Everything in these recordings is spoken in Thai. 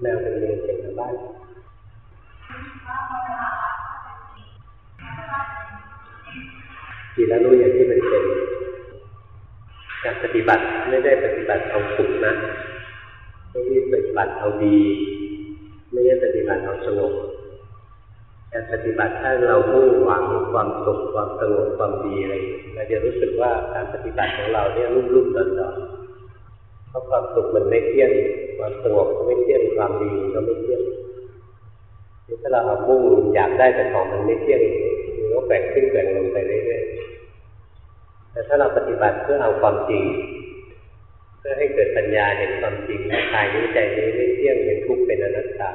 แมวเป็นเรียนเสียงทางบ้านทีแล้วรู้อย่างที่มันเป็นการปฏิบัติไม่ได้ปฏิบัติเอาสุขนะไม่ได้ปฏิบัติเอาดี ไม่ได้ปฏิบัติเอาสงบการปฏิบัติถ้าเรามุ่งหวังความสุขความสงบความดีอะไรเราจะรู้สึกว่าการปฏิบัติของเราเนี่ยรุ่มรุ่มดอนดอนเพราะความสุขมันไม่เที่ยง ความสงบก็ไม่เที่ยงความดีก็ไม่เที่ยงถ้าเราเอามุ่งอยากได้แต่ของมันไม่เที่ยงมันก็แบ่งขึ้นแบ่งลงไปเรื่อยๆแต่ถ้าเราปฏิบัติเพื่อเอาความจริง เพื่อให้เกิดปัญญาเห็นความจริงว่ากายนี้ใจนี้ไม่เที่ยงเป็นทุกข์เป็นอนัตตา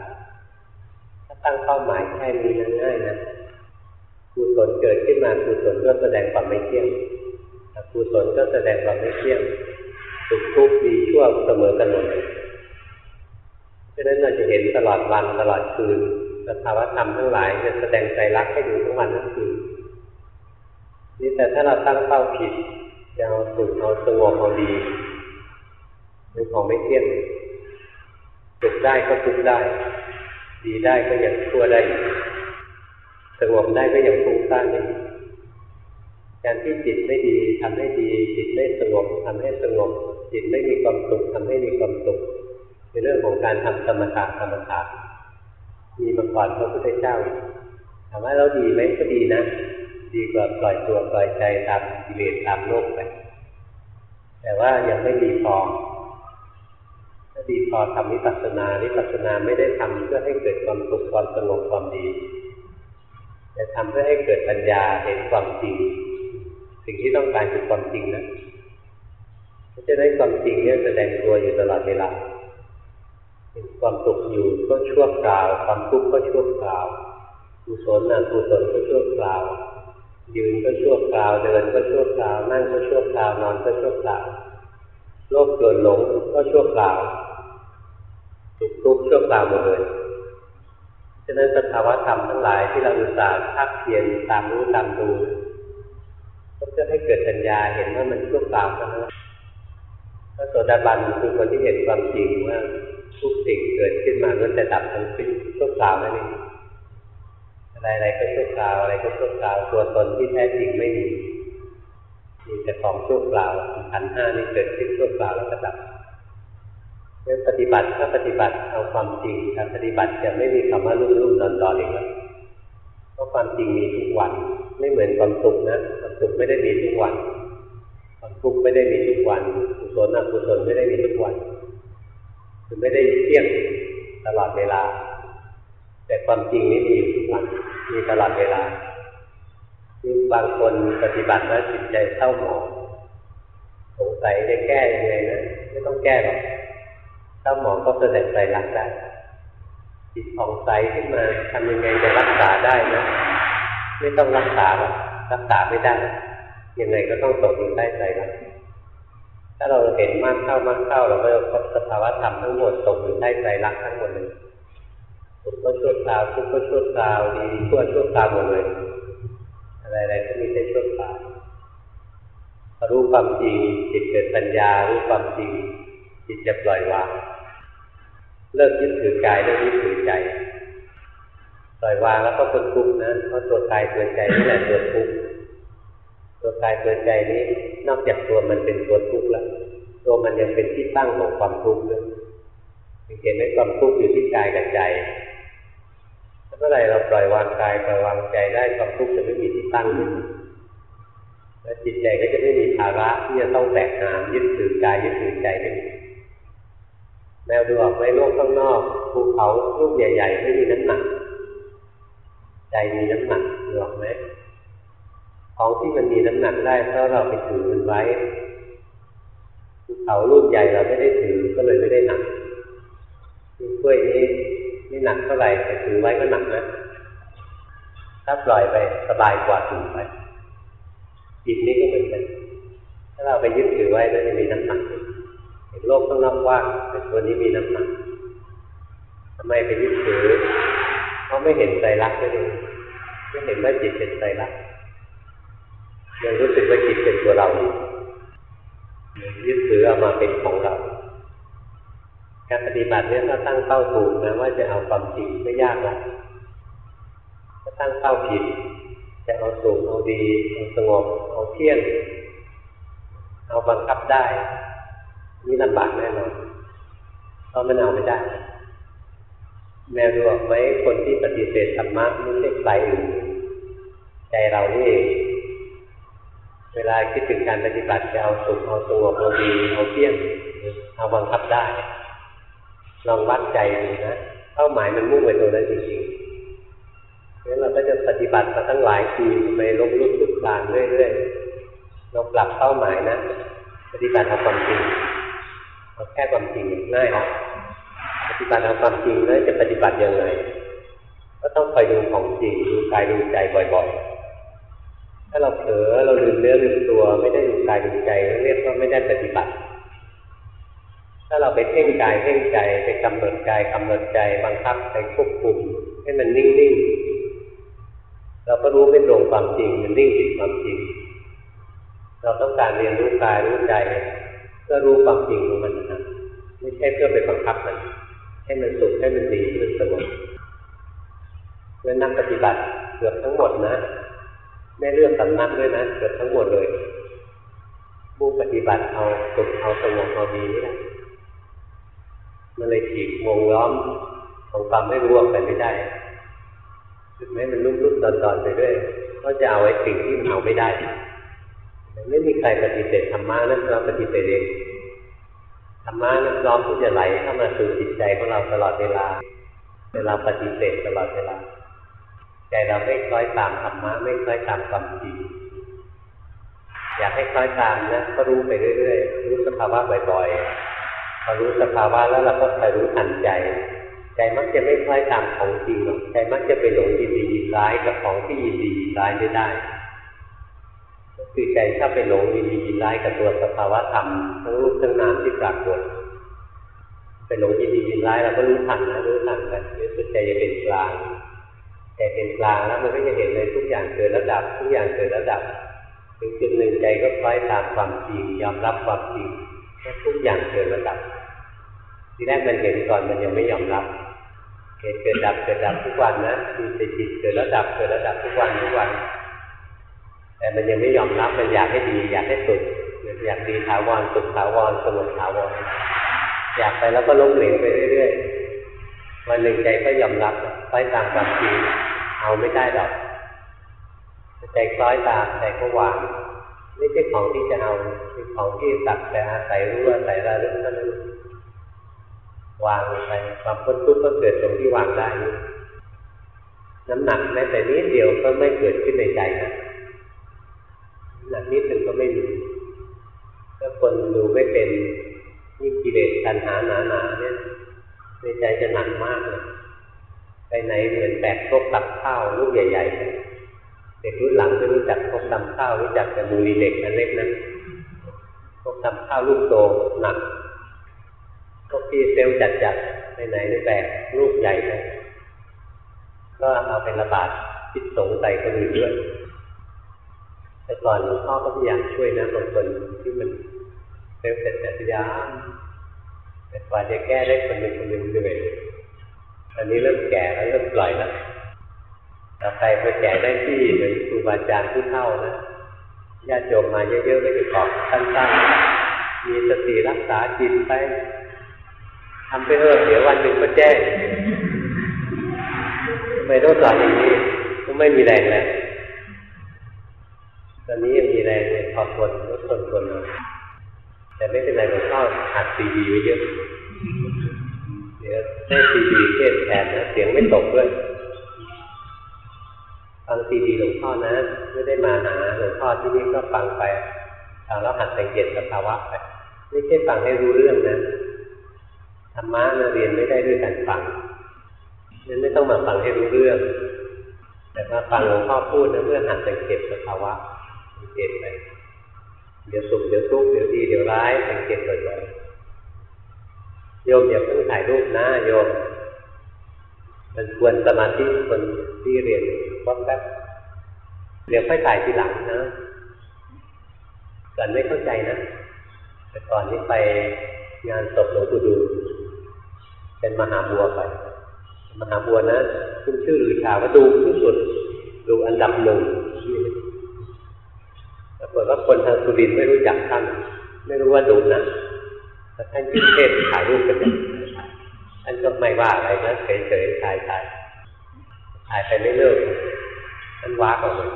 ถ้าตั้งเป้าหมายแค่นี้นง่ายนะกุศลเกิดขึ้นมากุศลก็แสดงความไม่เที่ยงกุศลก็แสดงความไม่เที่ยงสุขทุกข์ดีชั่วเสมอกันหมด ฉะนั้นเราจะเห็นตลอดวันตลอดคืนสภาวธรรมทั้งหลายจะแสดงใจรักให้ดูทั้งวันทั้งคืนนี่แต่ถ้าเราตั้งเป้าผิดจะเอาสุขเอาสงบเอาดีเป็นของไม่เที่ยงสุขได้ก็ทุกได้ ดีได้ก็ยังชั่วได้สงบได้ก็ยังฟุ้งซ่านได้การที่จิตไม่ดีทำให้ดี จิตไม่สงบทำให้สงบ จิตไม่มีความสุขทำให้มีความสุข เป็นเรื่องของการทำสมถะสมถะมีมาก่อนพระพุทธเจ้าถามว่าเราดีไหมก็ดีนะ ดีกว่าปล่อยตัวปล่อยใจตามกิเลสตามโลกไปแต่ว่ายังไม่ดีพอถ้าดีพอทำวิปัสสนาวิปัสสนาไม่ได้ทำเพื่อให้เกิดความสุขความสงบความดี แต่ทำเพื่อให้เกิดปัญญาเห็นความจริง สิ่งที่ต้องการคือความจริงนะเพราะฉะนั้นความจริงเนี่ยแสดงตัวอยู่ตลอดเวลา ความสุขอยู่ก็ชั่วคราว ความทุกข์ก็ชั่วคราวกุศลนะกุศลก็ชั่วคราว ยืนก็ชั่วคราว เดินก็ชั่วคราว นั่งก็ชั่วคราวนอนก็ชั่วคราว โลภเกิดหลงก็ชั่วคราวสุขทุกข์ชั่วคราวหมดเลยฉะนั้นสภาวะธรรมทั้งหลายที่เราอุตส่าห์พักเพียรตามรู้ตามดูก็จะให้เกิดปัญญาเห็นว่ามันชั่วคราวเท่านั้นพระโสดาบันคือคนที่เห็นความจริงว่า ทุกสิ่งเกิดขึ้นมาล้วนแต่ดับทั้งสิ้นชั่วคราวนั่นเองอะไรอะไรก็ชั่วคราวอะไรก็ชั่วคราวตัวตนที่แท้จริงไม่มีมีแต่ของชั่วคราวขันห้านี่เกิดขึ้นชั่วคราวแล้วก็ดับเรื่องปฏิบัติถ้าปฏิบัติเอาความจริงการปฏิบัติจะไม่มีคำว่ารุ่มรุ่มดอนดอนอีกแล้วเพราะความจริงมีทุกวัน ไม่เหมือนความสุขนะความสุขไม่ได้มีทุกวัน ความทุกข์ไม่ได้มีทุกวันกุศลอกุศลไม่ได้มีทุกวัน คือไม่ได้เที่ยงตลอดเวลา แต่ความจริงนี้มีอยู่ทุกวันมีตลอดเวลาที่บางคนปฏิบัติแล้วจิตใจเศร้าหมองสงสัยจะแก้ยังไงนะไม่ต้องแก้หรอกเศร้าหมองก็แสดงใจรักได้จิตผ่องใสขึ้นมาทำยังไงจะรักษาได้นะไม่ต้องรักษาหรอกรักษาไม่ได้ยังไงก็ต้องตกอยู่ใต้ใจรัก ถ้าเราเห็นมากเข้ามากเข้าเราก็จะพบสภาวะธรรมทั้งหมดตกอยู่ใต้ใจรักทั้งหมดเลยสุขก็ชั่วคราวทุกข์ก็ชั่วคราวดีชั่วชั่วคราวหมดเลยอะไรๆก็มีแต่ชั่วคราวรู้ความจริงจิตเกิดปัญญารู้ความจริงจิตจะปล่อยวางเลิกยึดถือกายเลิกยึดถือใจปล่อยวางแล้วก็พ้นทุกข์นะเพราะตัวกายตัวใจนี่แหละตัวทุกข์ ตัวกายตัวใจนี้นอกจากตัวมันเป็นตัวทุกข์แล้วตัวมันยังเป็นที่ตั้งของความทุกข์ด้วยเห็นไหมความทุกข์อยู่ที่กายกับใจเมื่อไรเราปล่อยวางกายปล่อยวางใจได้ความทุกข์จะไม่มีที่ตั้งขึ้นและจิตใจก็จะไม่มีภาระที่จะต้องแบกหามยึดถือกายยึดถือใจเป็นแมวดูออกไหมโลกข้างนอกภูเขาลูกใหญ่ ๆ ไม่มีน้ำหนักใจมีน้ำหนักดูออกไหม ของที่มันมีน้ำหนักได้เพราะเราไปถือมันไว้ภูเขาลูกใหญ่เราไม่ได้ถือก็เลยไม่ได้หนักกล้วยนี้ไม่หนักเท่าไหร่แต่ถือไว้ก็หนักนะถ้าปล่อยไปสบายกว่าถือไปจิตนี้ก็เหมือนกันถ้าเราไปยึดถือไว้แล้วจะมีน้ำหนักเห็นโลกข้างนอกว่างแต่ตัวนี้มีน้ำหนักทำไมไปยึดถือเพราะไม่เห็นใจรักเลยไม่เห็นว่าจิตเป็นใจรัก ยังรู้สึกว่าจิตเป็นตัวเรายึดถือเอามาเป็นของเรา การปฏิบัติเนี่ยถ้าตั้งเป้าถูกนะว่าจะเอาความจริงไม่ยากหรอกถ้าตั้งเป้าผิด จะเอาสุขเอาดีเอาสงบเอาเที่ยงเอาบังคับได้นี่ลำบากแน่นอนเพราะมันเอาไม่ได้ แม่รู้ไหมคนที่ปฏิเสธธรรมะไม่ใช่ใครอื่นใจเรานี่เอง เวลาคิดถึงการปฏิบัติจะเอาสุขเอาสงบเอาดีเอาเที่ยงเอาบังคับได้ ลองวัดใจดูนะเป้าหมายมันมุ่งไปตรงนั้นจริงๆงั้นเราก็จะปฏิบัติมาตั้งหลายปีไปลบลุกทุกการเรื่อยๆเราปรับเป้าหมายนะ ปฏิบัติเอาความจริงเอาแค่ความจริงง่ายนะปฏิบัติเอาความจริงแล้วจะปฏิบัติยังไงก็ต้องคอยดูของจริงดูกายดูใจบ่อยๆ ถ้าเราเผลอเราลืมเนื้อลืมตัวไม่ได้ดูกายดูใจเรียกว่าไม่ได้ปฏิบัติ ถ้าเราไปเพ่งกายเพ่งใจไปกำหนดกายกำหนดใจบังคับไปควบคุม ให้มันนิ่งๆเราก็รู้ไม่ตรงความจริงมันนิ่งผิดความจริง เราต้องการเรียนรู้กายรู้ใจเพื่อรู้ความจริงของมันนะไม่ใช่เพื่อไปบังคับมัน ให้มันสุขให้มันดีให้มันสงบเมื่อนักปฏิบัติเกือบทั้งหมดนะ ไม่เลือกสำนักด้วยนะเกือบทั้งหมดเลยผู้ปฏิบัติเอาสุขเอาสงบเอาดีนี่แหละมันเลยฉีกวงล้อมของความไม่รู้กไปไม่ได้ถึงแม้มันลุ่มลุ่มตอนตอนไปด้วยก็จะเอาไอ้สิ่งที่มันเอาไม่ได้ไม่มีใครปฏิเสธธรรมะนะเราปฏิเสธเองธรรมะนั้นพร้อมที่จะไหลเข้ามาสู่จิตใจของเราตลอดเวลา เวลาปฏิเสธตลอดเวลา ใจเราไม่คล้อยตามธรรมะไม่คล้อยตามความจริงอยากให้คล้อยตามนะก็รู้ไปเรื่อยๆรู้สภาวะบ่อยๆพอรู้สภาวะแล้วเราก็คอยรู้ทันใจ ใจมักจะไม่คล้อยตามของจริงหรอกใจมักจะไปหลงยินดียินร้ายกับของที่ยินดียินร้ายไม่ได้คือใจถ้าไปหลงยินดียินร้ายกับตัวสภาวะธรรมทั้งรูปทั้งนามที่ปรากฏไปหลงยินดียินร้ายเราก็รู้ทันนะรู้ทันไปรู้สึกใจจะเป็นกลาง ใจเป็นกลางแล้วมันก็จะเห็นเลยทุกอย่างเกิดระดับ ทุกอย่างเกิดระดับ ถึงจุดหนึ่งใจก็คล้อยตามความจริงยอมรับความจริงว่าทุกอย่างเกิดระดับ ทีแรกมันเห็นก่อนมันยังไม่ยอมรับเหตุเกิดดับเกิดดับทุกวันนะมีแต่จิตเกิดระดับเกิดระดับทุกวันทุกวัน แต่มันยังไม่ยอมรับมันอยากให้ดี อยากให้สุดอยากดีถาวรสุดถาวรสงบถาวรอยากไปแล้วก็ล้มเหลวไปเรื่อยๆวันหนึ่งใจก็ยอมรับคล้อยตามความจริง เอาไม่ได้หรอกใจคล้อยตามใจก็วางไม่ใช่ของที่จะเอาเป็นของที่ตักแต่อาศัยรู้อาศัยระลึกเท่านั้นวางไปความพ้นทุกข์ก็เกิดตรงที่วางได้น้ำหนักแม้แต่นิดเดียวก็ไม่เกิดขึ้นในใจนะน้ำหนักนิดหนึ่งก็ไม่มีถ้าคนดูไม่เป็นยิ่งกิเลสตัณหาหนาๆเนี่ยในใจจะหนักมากเลย ไปไหนเหมือนแบกครกตักข้าวลูกใหญ่ๆ เด็กรุ่นหลังไม่รู้จักครกตำข้าวรู้จักแต่มูลีเด็กอันเล็กนั้นครกตำข้าวลูกโตหนักพวกที่เซลล์จัดๆไปไหนไม่แบกลูกใหญ่เลยก็เอาเป็นระบาดพิษสงใส่คนอื่นด้วยแต่ก่อนหลวงพ่อก็พยายามช่วยนะบางคนที่มันเซลล์จัดๆยามแต่กว่าจะแก้ได้คนหนึ่งคนหนึ่งเหนื่อย อันนี้เริ่มแก่แล้วเริ่มปล่อยแล้วต่อไปพอแก่ได้ที่เหมือนครูบาอาจารย์ผู้เท่านะญาติโยมมาเยอะๆไม่ได้บอกสั้นๆมีสติรักษาจิตไปทำไปเถอะเดี๋ยววันหนึ่งก็แจ้งทำไมต้องสอนอย่างนี้ก็ไม่มีแรงแล้วตอนนี้ยังมีแรงเนี่ยขอบคนลดทนทนแต่ไม่เป็นไรหลวงพ่ออัดซีดีไว้เยอะ เดี๋ยวให้ซีดีเทศแทนนะเสียงไม่ตกด้วยฟังซีดีหลวงพ่อนะ ไม่ได้มาหาหลวงพ่อที่นี่ก็ฟังไปฟังแล้วหัดสังเกตสภาวะไปไม่ใช่ฟังให้รู้เรื่องนะธรรมะเราเรียนไม่ได้ด้วยการฟังนั้นไม่ต้องมาฟังให้รู้เรื่อง แต่มาฟังหลวงพ่อพูดนะเพื่อหัดสังเกตสภาวะสังเกตไปเดี๋ยวสุขเดี๋ยวทุกข์เดี๋ยวดีเดี๋ยวร้ายสังเกตบ่อยๆ โยมอย่าเพิ่งถ่ายรูปนะโยม มันควรสมาธิคนที่เรียนวัดแป๊บเดี๋ยวค่อยถ่ายทีหลังนะก่อนไม่เข้าใจนะ แต่ก่อนที่ไปงานศพหลวงปู่ดูเป็นมหาบัวไป มหาบัวนะขึ้นชื่อหรือชาว่าดูที่สุด ดูอันดับหนึ่งปรากฏว่าคนทางสุรินไม่รู้จักท่าน ไม่รู้ว่าดูนะ ท่านเทศถ่ายรูปกันอย่าท่านก็ไม่ว่าอะไรนะเฉยๆถ่ายถ่ายถ่ายไปไม่เลิกท่านว้าออกเลย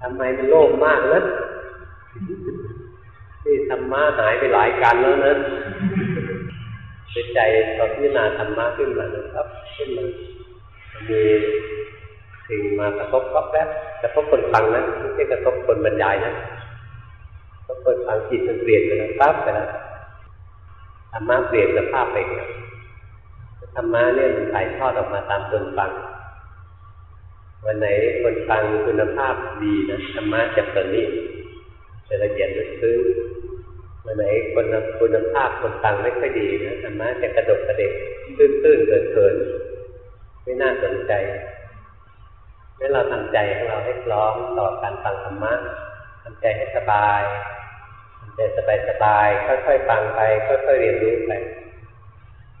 ทำไมมันโลภมากนะนี่ธรรมะหายไปหลายกันแล้วนะเป็นใจตอนพิจารณาธรรมะขึ้นมานะครับขึ้นมามีสิ่งมากระทบก็แป๊บกระทบคนฟังนะไม่ใช่กระทบคนบรรยายนะกระทบคนฟังจิตมันเปลี่ยนไปแล้วปั๊บไปแล้ว ธรรมะเปลี่ยนสภาพไปแล้วธรรมะเนี่ยมันถ่ายทอดออกมาตามคนฟัง วันไหนคนฟังคุณภาพดีนะธรรมะจะเปิดนี่จะละเอียดลึกซึ้งวันไหนคนคุณภาพคนฟังไม่ค่อยดีนะธรรมะจะกระดกกระเด็กตื้นๆเกินๆไม่น่าสนใจให้เราทำใจของเราให้พร้อมต่อการฟังธรรมะทำใจให้สบาย ทำใจสบายๆค่อยๆฟังไปค่อยๆเรียนรู้ไป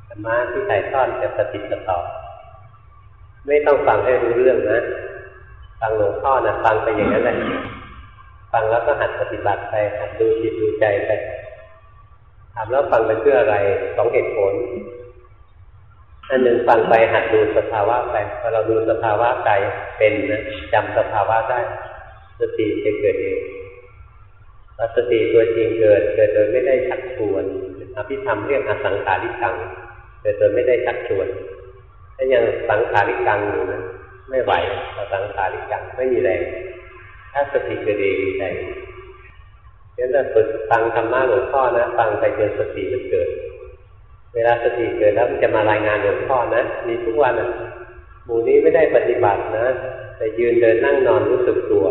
ธรรมะที่ถ่ายทอดจะปฏิบัติต่อไม่ต้องฟังให้รู้เรื่องนะฟังหลวงพ่อนะฟังไปอย่างนั้นแหละฟังแล้วก็หัดปฏิบัติไปหัดดูจิตดูใจไปถามแล้วฟังไปเพื่ออะไรสองเหตุผลอันหนึ่งฟังไปหัดดูสภาวะไปพอเราดูสภาวะใจเป็นนะจำสภาวะได้สติจะเกิดเอง พอสติตัวจริงเกิด เกิดโดยไม่ได้ชักชวนอภิธรรมเรียกอสังขาริกังเกิดโดยไม่ได้ชักชวน ถ้ายังสังขาริกังอยู่นะไม่ไหวต่อสังขาริกังไม่มีแรงถ้าสติเกิดเองใจฉะนั้นฝึกฟังธรรมะหลวงพ่อนะฟังไปจนสติมันเกิด เวลาสติเกิดแล้วมันจะมารายงานหลวงพ่อนะมีทุกวันอะหมู่นี้ไม่ได้ปฏิบัตินะ แต่ยืนเดินนั่งนอนรู้สึกตัว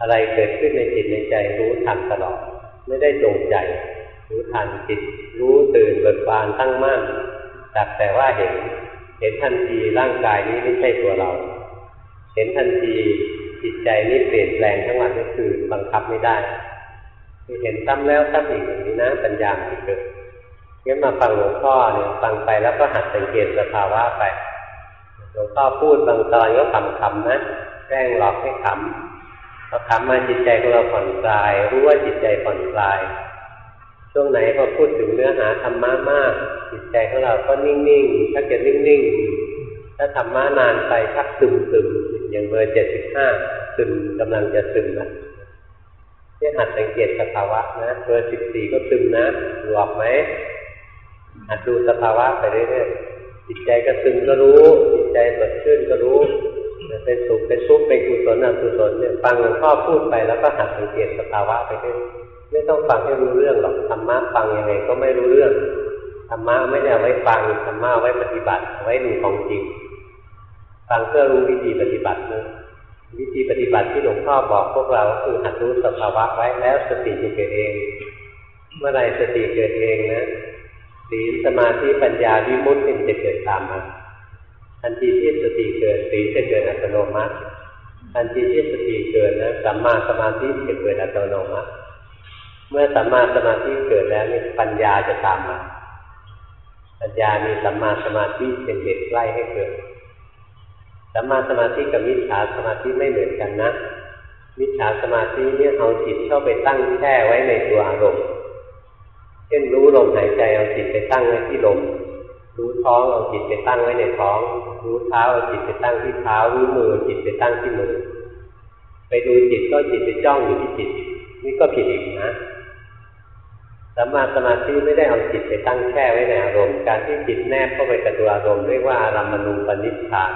อะไรเกิดขึ้นในจิตในใจรู้ทันตลอด ไม่ได้จงใจ รู้ทันจิต รู้ตื่นเบิกบานตั้งมั่นจักแต่ว่าเห็น เห็นทันทีร่างกายนี้ไม่ใช่ตัวเรา เห็นทันทีจิตใจนี้เปลี่ยนแปลงทั้งวันก็คือบังคับไม่ได้เห็นซ้ำแล้วซ้ำอีกอย่างนี้นะปัญญาที่เกิดงั้นมาฟังหลวงพ่อเนี่ยฟังไปแล้วก็หัดสังเกตสภาวะไปหลวงพ่อพูดบางตอนก็ขำๆนะแกล้งหลอกให้ขำ พอขำมาจิตใจของเราผ่อนคลาย รู้ว่าจิตใจผ่อนคลาย ช่วงไหนพอพูดถึงเนื้อหาธรรมะมาก จิตใจของเราก็นิ่งๆถ้าเกิดนิ่งๆถ้าธรรมะนานไปชักซึมๆอย่างเบอร์เจ็ดสิบห้าซึมกำลังจะซึมนะนี่หัดสังเกตสภาวะนะเบอร์สิบสี่ก็ซึมนะหลอกไหมหัดดูสภาวะไปเรื่อยๆจิตใจก็ซึมก็รู้ จิตใจสดชื่นก็รู้ เป็นสุขเป็นทุกข์เป็นกุศลอกุศลเนี่ยฟังหลวงพ่อพูดไปแล้วก็หัดสังเกตสภาวะไปเรื่อยไม่ต้องฟังให้รู้เรื่องหรอกธรรมะฟังยังไงก็ไม่รู้เรื่องธรรมะไม่ได้เอาไว้ฟังธรรมะไว้ปฏิบัติไว้ดูของจริงฟังเพื่อรู้วิธีปฏิบัตินะวิธีปฏิบัติที่หลวงพ่อบอกพวกเราคือหัดรู้สภาวะไว้แล้วสติจะเกิดเอง เมื่อไรสติเกิดเองนะศีลสมาธิปัญญาวิมุตติจะเกิดตามมา ทันทีที่สติเกิดศีจะเกิดอัตโนมัติทันทีที่สติเกิดนะสัมมาสมาธิจะเกิดอัตโนมัติ เมื่อสัมมาสมาธิเกิดแล้วนี่ปัญญาจะตามมาปัญญามีสัมมาสมาธิเป็นเหตุใกล้ให้เกิดสัมมาสมาธิกับมิจฉาสมาธิไม่เหมือนกันนะมิจฉาสมาธิเนี่ยเอาจิตเข้าไปตั้งแช่ไว้ในตัวอารมณ์ เช่นรู้ลมหายใจเอาจิตไปตั้งไว้ที่ลม รู้ท้องเอาจิตไปตั้งไว้ในท้อง รู้เท้าเอาจิตไปตั้งที่เท้า รู้มือจิตไปตั้งที่มือ ไปดูจิตก็จิตไปจ้องอยู่ที่จิต นี่ก็ผิดอีกนะสัมมาสมาธิไม่ได้เอาจิตไปตั้งแช่ไว้ในอารมณ์ การที่จิตแนบเข้าไปกับตัวอารมณ์เรียกว่าอารามณูปนิชฌาน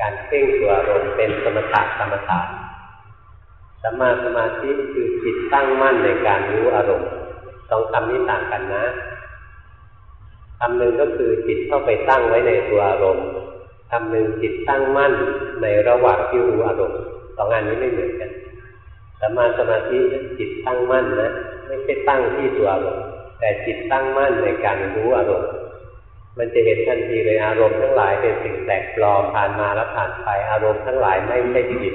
การเพ่งตัวอารมณ์เป็นสมถะสมถะสัมมาสมาธิคือจิตตั้งมั่นในการรู้อารมณ์สองคำนี้ต่างกันนะ คำหนึ่งก็คือจิตเข้าไปตั้งไว้ในตัวอารมณ์คำหนึ่งจิตตั้งมั่นในระหว่างที่รู้อารมณ์สองอันนี้ไม่เหมือนกันสมาสมาธิจิตตั้งมั่นนะไม่ใช่ตั้งที่ตัวอารมณ์แต่จิตตั้งมั่นในการรู้อารมณ์มันจะเห็นทันทีเลยอารมณ์ทั้งหลายเป็นสิ่งแปลกปลอมผ่านมาแล้วผ่านไปอารมณ์ทั้งหลายไม่ใช่จิต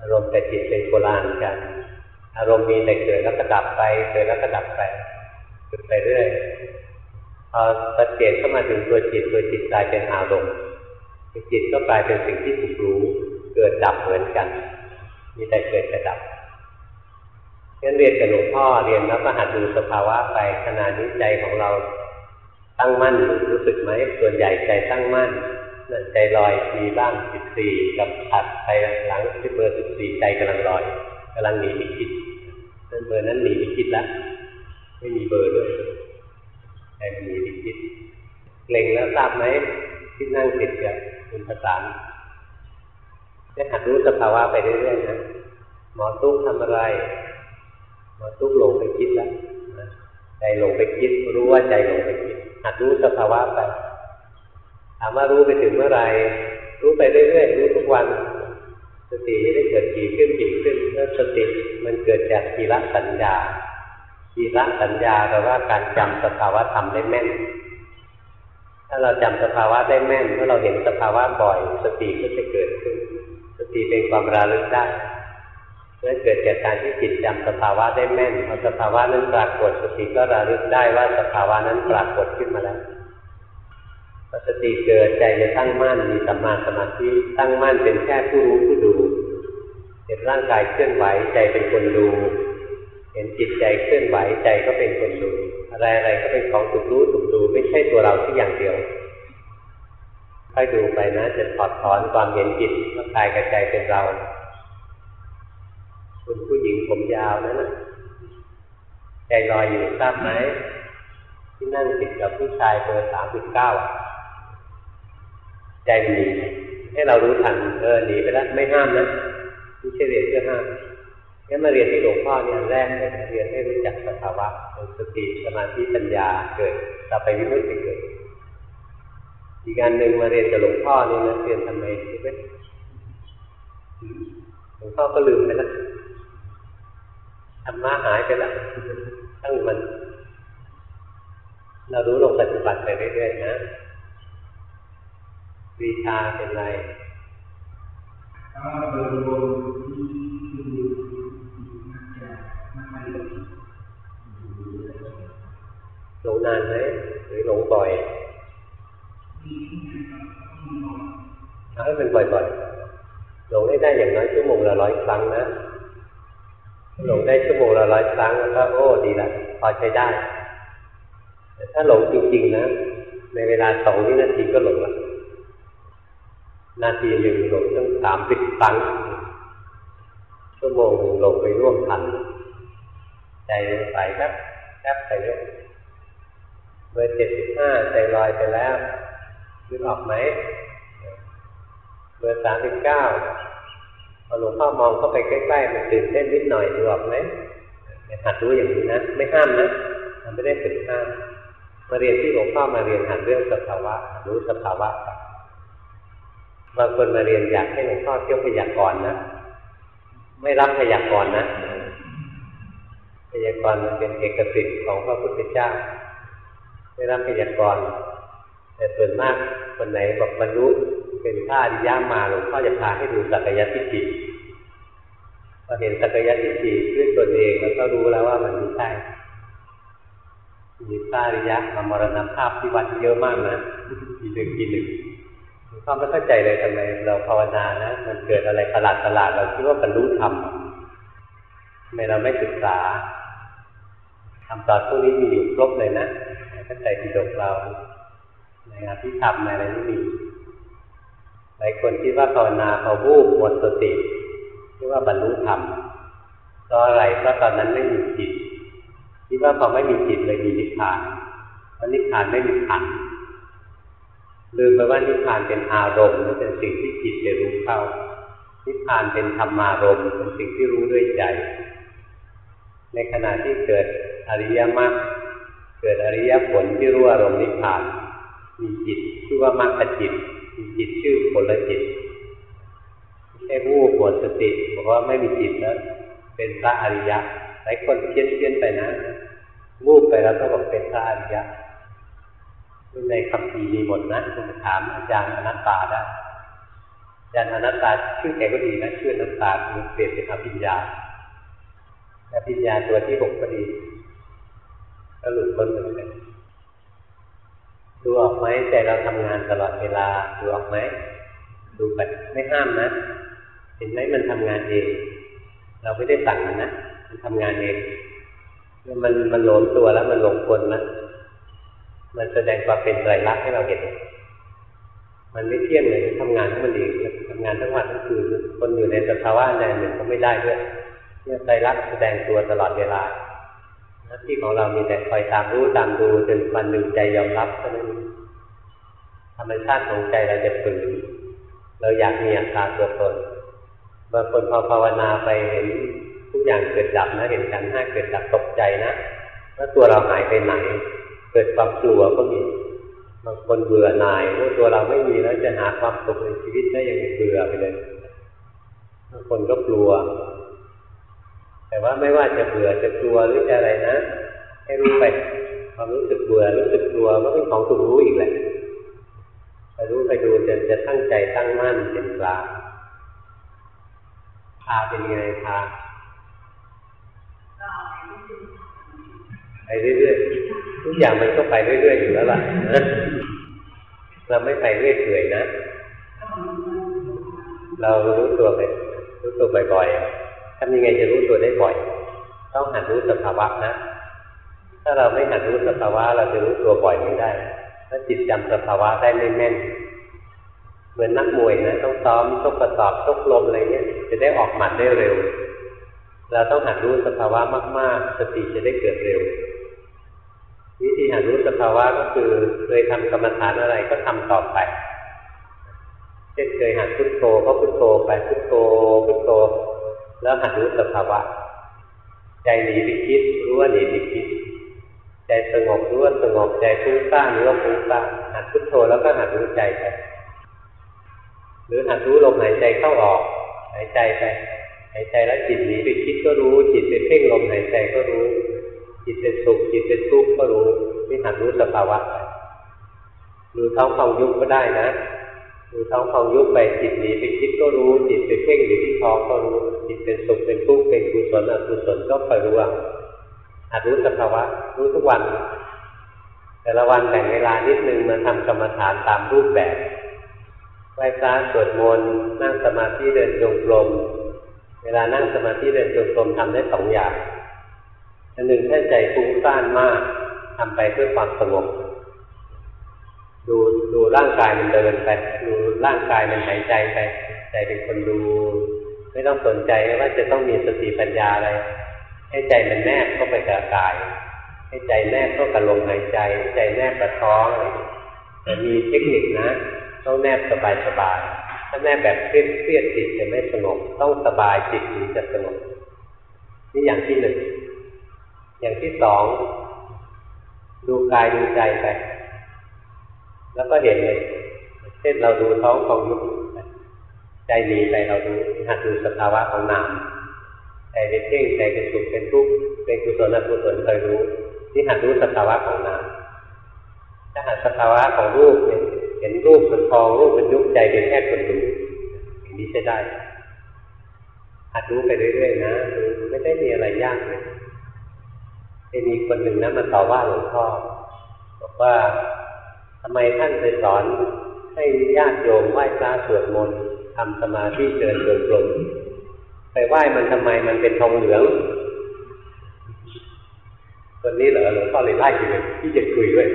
อารมณ์แต่จิตเป็นโบราณกัน อารมณ์มีแต่เกิดแล้วก็ดับไปเกิดแล้วก็ดับไปเกิดไปเรื่อย คอสังเกตเข้ามาถึงตัวจิตตัวจิตกลายเป็นอารมณ์จิตก็กลายเป็นสิ่งที่ถูกรู้ เกิดดับเหมือนกัน มีแต่เกิดกับดับงั้นเรียนกับหลวงพ่อเรียนแล้วก็หัดดูสภาวะไปขณะนี้ใจของเราตั้งมั่นรู้สึกไหมส่วนใหญ่ใจตั้งมั่นใจลอยมีบ้างสิบสี่กับถัดไปหลังที่เบอร์สิบสี่ใจกำลังลอยกำลังหนีไปคิดนั่นเบอร์นั้นหนีไปคิดแล้วไม่มีเบอร์ด้วย ใจมันหนีไปคิดเล็งแล้วทราบไหมที่นั่งติดกับคุณประสานจะหัดรู้สภาวะไปเรื่อยๆนะหมอตุ๊กทำอะไร หมอตุ๊กหลงไปคิดแล้วใจหลงไปคิด รู้ว่าใจหลงไปคิดหัดรู้สภาวะไปถามว่ารู้ไปถึงเมื่อไหร่รู้ไปเรื่อยๆรู้ทุกวัน สติได้เกิดกี่ขึ้นกี่ขึ้นเมื่อสติมันเกิดจากกีรสัญญา กีรสัญญาแปลว่าการจำสภาวะธรรมได้แม่น ถ้าเราจำสภาวะได้แม่นเมื่อเราเห็นสภาวะบ่อย สติก็จะเกิดขึ้น สติเป็นความระลึกได้เมื่อเกิดจากการที่จิตจำสภาวะได้แม่นพอสภาวะนั้นปรากฏสติก็ระลึกได้ว่าสภาวะนั้นปรากฏขึ้นมาแล้วพอสติเกิดใจจะตั้งมั่นมีสัมมาสมาธิตั้งมั่นเป็นแค่ผู้รู้ผู้ดูเห็นร่างกายเคลื่อนไหวใจเป็นคนดู เห็นจิตใจเคลื่อนไหวใจก็เป็นคนดูอะไรอะไรก็เป็นของถูกรู้ถูกดูไม่ใช่ตัวเราที่อย่างเดียวค่อยดูไปนะจะถอดถอนความเห็นจิตว่ากายกับใจเป็นเรา คุณผู้หญิงผมยาวนั่นนะใจลอยอยู่ทราบไหมที่นั่งติดกับผู้ชายเบอร์สามสิบเก้าใจหนีให้เรารู้ทันเออหนีไปแล้วไม่ห้ามนะไม่ใช่เรียนเพื่อห้าม งั้นมาเรียนที่หลวงพ่อเนี่ยแรกเลยเรียนให้รู้จักสภาวะสติสมาธิปัญญาเกิดต่อไปวิมุตติเกิด อีกการหนึ่งมาเรียนกับหลวงพ่อนี่นะเรียนทำไมใช่ไหมหลวงพ่อก็ลืมไปแล้วธรรมะหายไปแล้วตั้งมัน เรารู้ลงปฏิบัติไปเรื่อยๆนะวิชาเป็นไร หลงนานไหมหรือหลงบ่อยเอาให้เป็นบ่อยๆหลงให้ได้อย่างน้อยชั่วโมงละร้อยครั้งนะหลงได้ชั่วโมงละร้อยครั้งแล้วก็โอ้ดีละพอใช้ได้แต่ถ้าหลงจริงๆนะในเวลาสองวินาทีก็หลงละนาทีหนึ่งหลงตั้งสามสิบครั้งชั่วโมงหนึ่งหลงไปร่วมพันใจไปแป๊บแป๊บไปเรื่อย บอร์เจ็ดสิบห้าใจลอยไปแล้วนึกออกไหมเบอร์สามสิบเก้าพอหลวงพ่อมองเข้าไปใกล้ๆมันตื่นเต้นนิดหน่อยดูออกไหมหัดรู้อย่างนี้นะไม่ห้ามนะมันไม่ได้ฝึกห้ามมาเรียนที่หลวงพ่อมาเรียนหัดเรื่องสภาวะรู้สภาวะบางคนมาเรียนอยากให้หลวงพ่อเที่ยวพยากรณ์นะไม่รับพยากรณ์นะพยากรณ์มันเป็นเอกสิทธิ์ของพระพุทธเจ้า ไม่รับพยากรณ์แต่ส่วนมากคนไหนบอกบรรลุเป็นพระอริยามาหลวงพ่อจะพาให้ดูสักยทิฏฐิพอเห็นสักยทิฏฐิด้วยตนเองแล้วก็รู้แล้วว่ามันไม่ใช่มีพระอริยะมามรณภาพที่วัดเยอะมากนะทีหนึ่งทีหนึ่งหลวงพ่อไม่เข้าใจเลยทำไมเราภาวนานะ มันเกิดอะไรประหลาดประหลาดเราคิดว่าบรรลุธรรมทำไมเราไม่ศึกษาคำตอบพวกนี้มีอยู่ครบเลยนะ เข้าใจที่ดกเราในอภิธรรมในอะไรนี่มีหลายคนคิดว่าภาวนาพอวูบหมดสติคิดว่าบรรลุธรรมเพราะอะไรเพราะตอนนั้นไม่มีจิตคิดว่าพอไม่มีจิตเลยมีนิพพานเพราะนิพพานไม่มีขันลืมไปว่านิพพานเป็นอารมณ์เป็นสิ่งที่จิตจะรู้เข้านิพพานเป็นธรรมารมณ์เป็นสิ่งที่รู้ด้วยใจ ในขณะที่เกิดอริยมรรค เกิดอริยผลที่รู้อารมณ์นิพพาน มีจิตชื่อว่ามรรคจิต มีจิตชื่อผลจิตไม่ใช่วูบหมดสติบอกว่าไม่มีจิตแล้ว เป็นพระอริยะหลายคนเพี้ยนเพี้ยนไปนะวูบไปแล้วก็บอกเป็นพระอริยะในคำพีมีหมดนะคุณถามอาจารย์อนัตตาได้อาจารย์อนัตตาชื่อแกก็ดีนะชื่ออนัตตาเปลี่ยนเป็นอภิญญาอภิญญาตัวที่หกก็ดี ก็หลุดพ้นเหมือนกันออกไหมใจเราทำงานตลอดเวลาดูออกไหมดูแบบไม่ห้ามนะเห็นไหมมันทำงานเอง เราไม่ได้สั่งมันนะมันทำงานเองมันมันหลนตัวแล้วมันหลงกลนะมันแสดงความเป็นไตรลักษณ์ให้เราเห็น มันไม่เที่ยงเลยทำงานทั้งมันเองทำงานทั้งวันทั้งคืนคนอยู่ในสภาวะใดหนึ่งก็ไม่ได้ด้วยเนี่ยไตรลักษณ์แสดงตัวตลอดเวลา หน้าที่ของเรามีแต่คอยตามรู้ตามดูจนวันหนึ่งใจยอมรับเท่านั้นธรรมชาติของใจเราจะฝืนเราอยากมีอัตตาตัวตนบางคนพอภาวนาไปเห็นทุกอย่างเกิดดับนะเห็นกันห้าเกิดดับตกใจนะว่าตัวเราหายไปไหน เกิดความกลัวก็มีบางคนเบื่อหน่ายว่าตัวเราไม่มีแล้วจะหาความสุขในชีวิตได้ยังไงเบื่อไปเลยบางคนก็กลัว แต่ว่าไม่ว่าจะเบื่อจะกลัวหรือจะอะไรนะ ให้รู้ไปความรู้สึกเบื่อรู้สึกกลัวก็เป็นของถูกรู้อีกแหละไปรู้ไปดูจะจะตั้งใจตั้งมั่นเป็นกลางพาเป็นไงพาไปเรื่อยๆทุกอย่างมันก็ไปเรื่อยๆอยู่แล้วล่ะเราไม่ไปเรื่อยเฉยนะ เรารู้ตัวไปรู้ตัวบ่อยๆ ทำยังไงจะรู้ตัวได้บ่อย ต้องหัดรู้สภาวะนะ ถ้าเราไม่หัดรู้สภาวะเราจะรู้ตัวบ่อยไม่ได้ถ้าจิตจำสภาวะได้ไม่แม่น เหมือนนักมวยนะต้องซ้อมชกประสอบชกลมอะไรเงี้ยจะได้ออกหมัดได้เร็ว เราต้องหัดรู้สภาวะมาก ๆ สติจะได้เกิดเร็ว วิธีหัดรู้สภาวะก็คือเคยทำกรรมฐานอะไรก็ทำต่อไปเช่นเคยหัดพุทโธก็พุทโธไปพุทโธพุทโธ แล้วหัดรู้สภาวะ ใจหนีไปคิดรู้ว่าหนีไปคิด ใจสงบรู้ว่าสงบใจฟุ้งซ่านรู้ว่าฟุ้งซ่านหัดพุทโธแล้วก็หัดรู้ใจไปหรือหัดรู้ลมหายใจเข้าออกหายใจไปหายใจแล้วจิตหนีไปคิดก็รู้ จิตไปเพ่งลมหายใจก็รู้ จิตเป็นสุขจิตเป็นทุกข์ก็รู้นี่หัดรู้สภาวะไปดูท้องฟองยุบก็ได้นะ ดูท้องฟองยุบไปจิตหนีไปคิดก็รู้ จิตไปเพ่งอยู่ที่ท้องก็รู้ จิตเป็นสุขเป็นทุกข์เป็นกุศลอกุศลก็คอยรู้อะหัดรู้สภาวะรู้ทุกวัน แต่ละวันแบ่งเวลานิดนึงมาทำกรรมฐานตามรูปแบบไหว้พระสวดมนต์นั่งสมาธิเดินจงกรมเวลานั่งสมาธิเดินจงกรมทำได้สองอย่างอันหนึ่งถ้าใจฟุ้งซ่านมากทำไปเพื่อความสงบ ดูดูร่างกายมันเดินไปดูร่างกายมันหายใจไปใจเป็นคนดู ไม่ต้องสนใจว่าจะต้องมีสติปัญญาอะไร ให้ใจมันแนบเข้าไปกับกาย ให้ใจแนบเข้ากับลมหายใจใจแนบกับท้องอะไรแต่มีเทคนิคนะ ต้องแนบสบายสบายถ้าแนบแบบเครียดเครียดจิตจะไม่สงบต้องสบายจิตถึงจะสงบนี่อย่างที่หนึ่งอย่างที่สองดูกายดูใจไป แล้วก็เห็นเลย เช่นเราดูท้องของยุบใจหนีไปเราดูหัดดูสภาวะของนามใจเป็นเพ่งใจเป็นสุขเป็นทุกข์เป็นกุศลอกุศลเคยรู้นี่หัดรู้สภาวะของนามถ้าหัดสภาวะของรูปเนี่ยเห็นรูปเป็นทองรูปเป็นยุบใจเป็นแค่คนดูอย่างนี้ใช้ได้หัดรู้ไปเรื่อยๆนะไม่ได้มีอะไรยากเลยจะมีคนหนึ่งนะมาต่อว่าหลวงพ่อบอกว่า ทำไมท่านไปสอนให้ญาติโยมไหว้พระสวดมนต์ทำสมาธิเดินโดยกลมไปไหว้มันทำไมมันเป็นทองเหลืองคนนี้เหรอหลวงพ่อเลยไล่ไปเลยที่จะคุยด้วย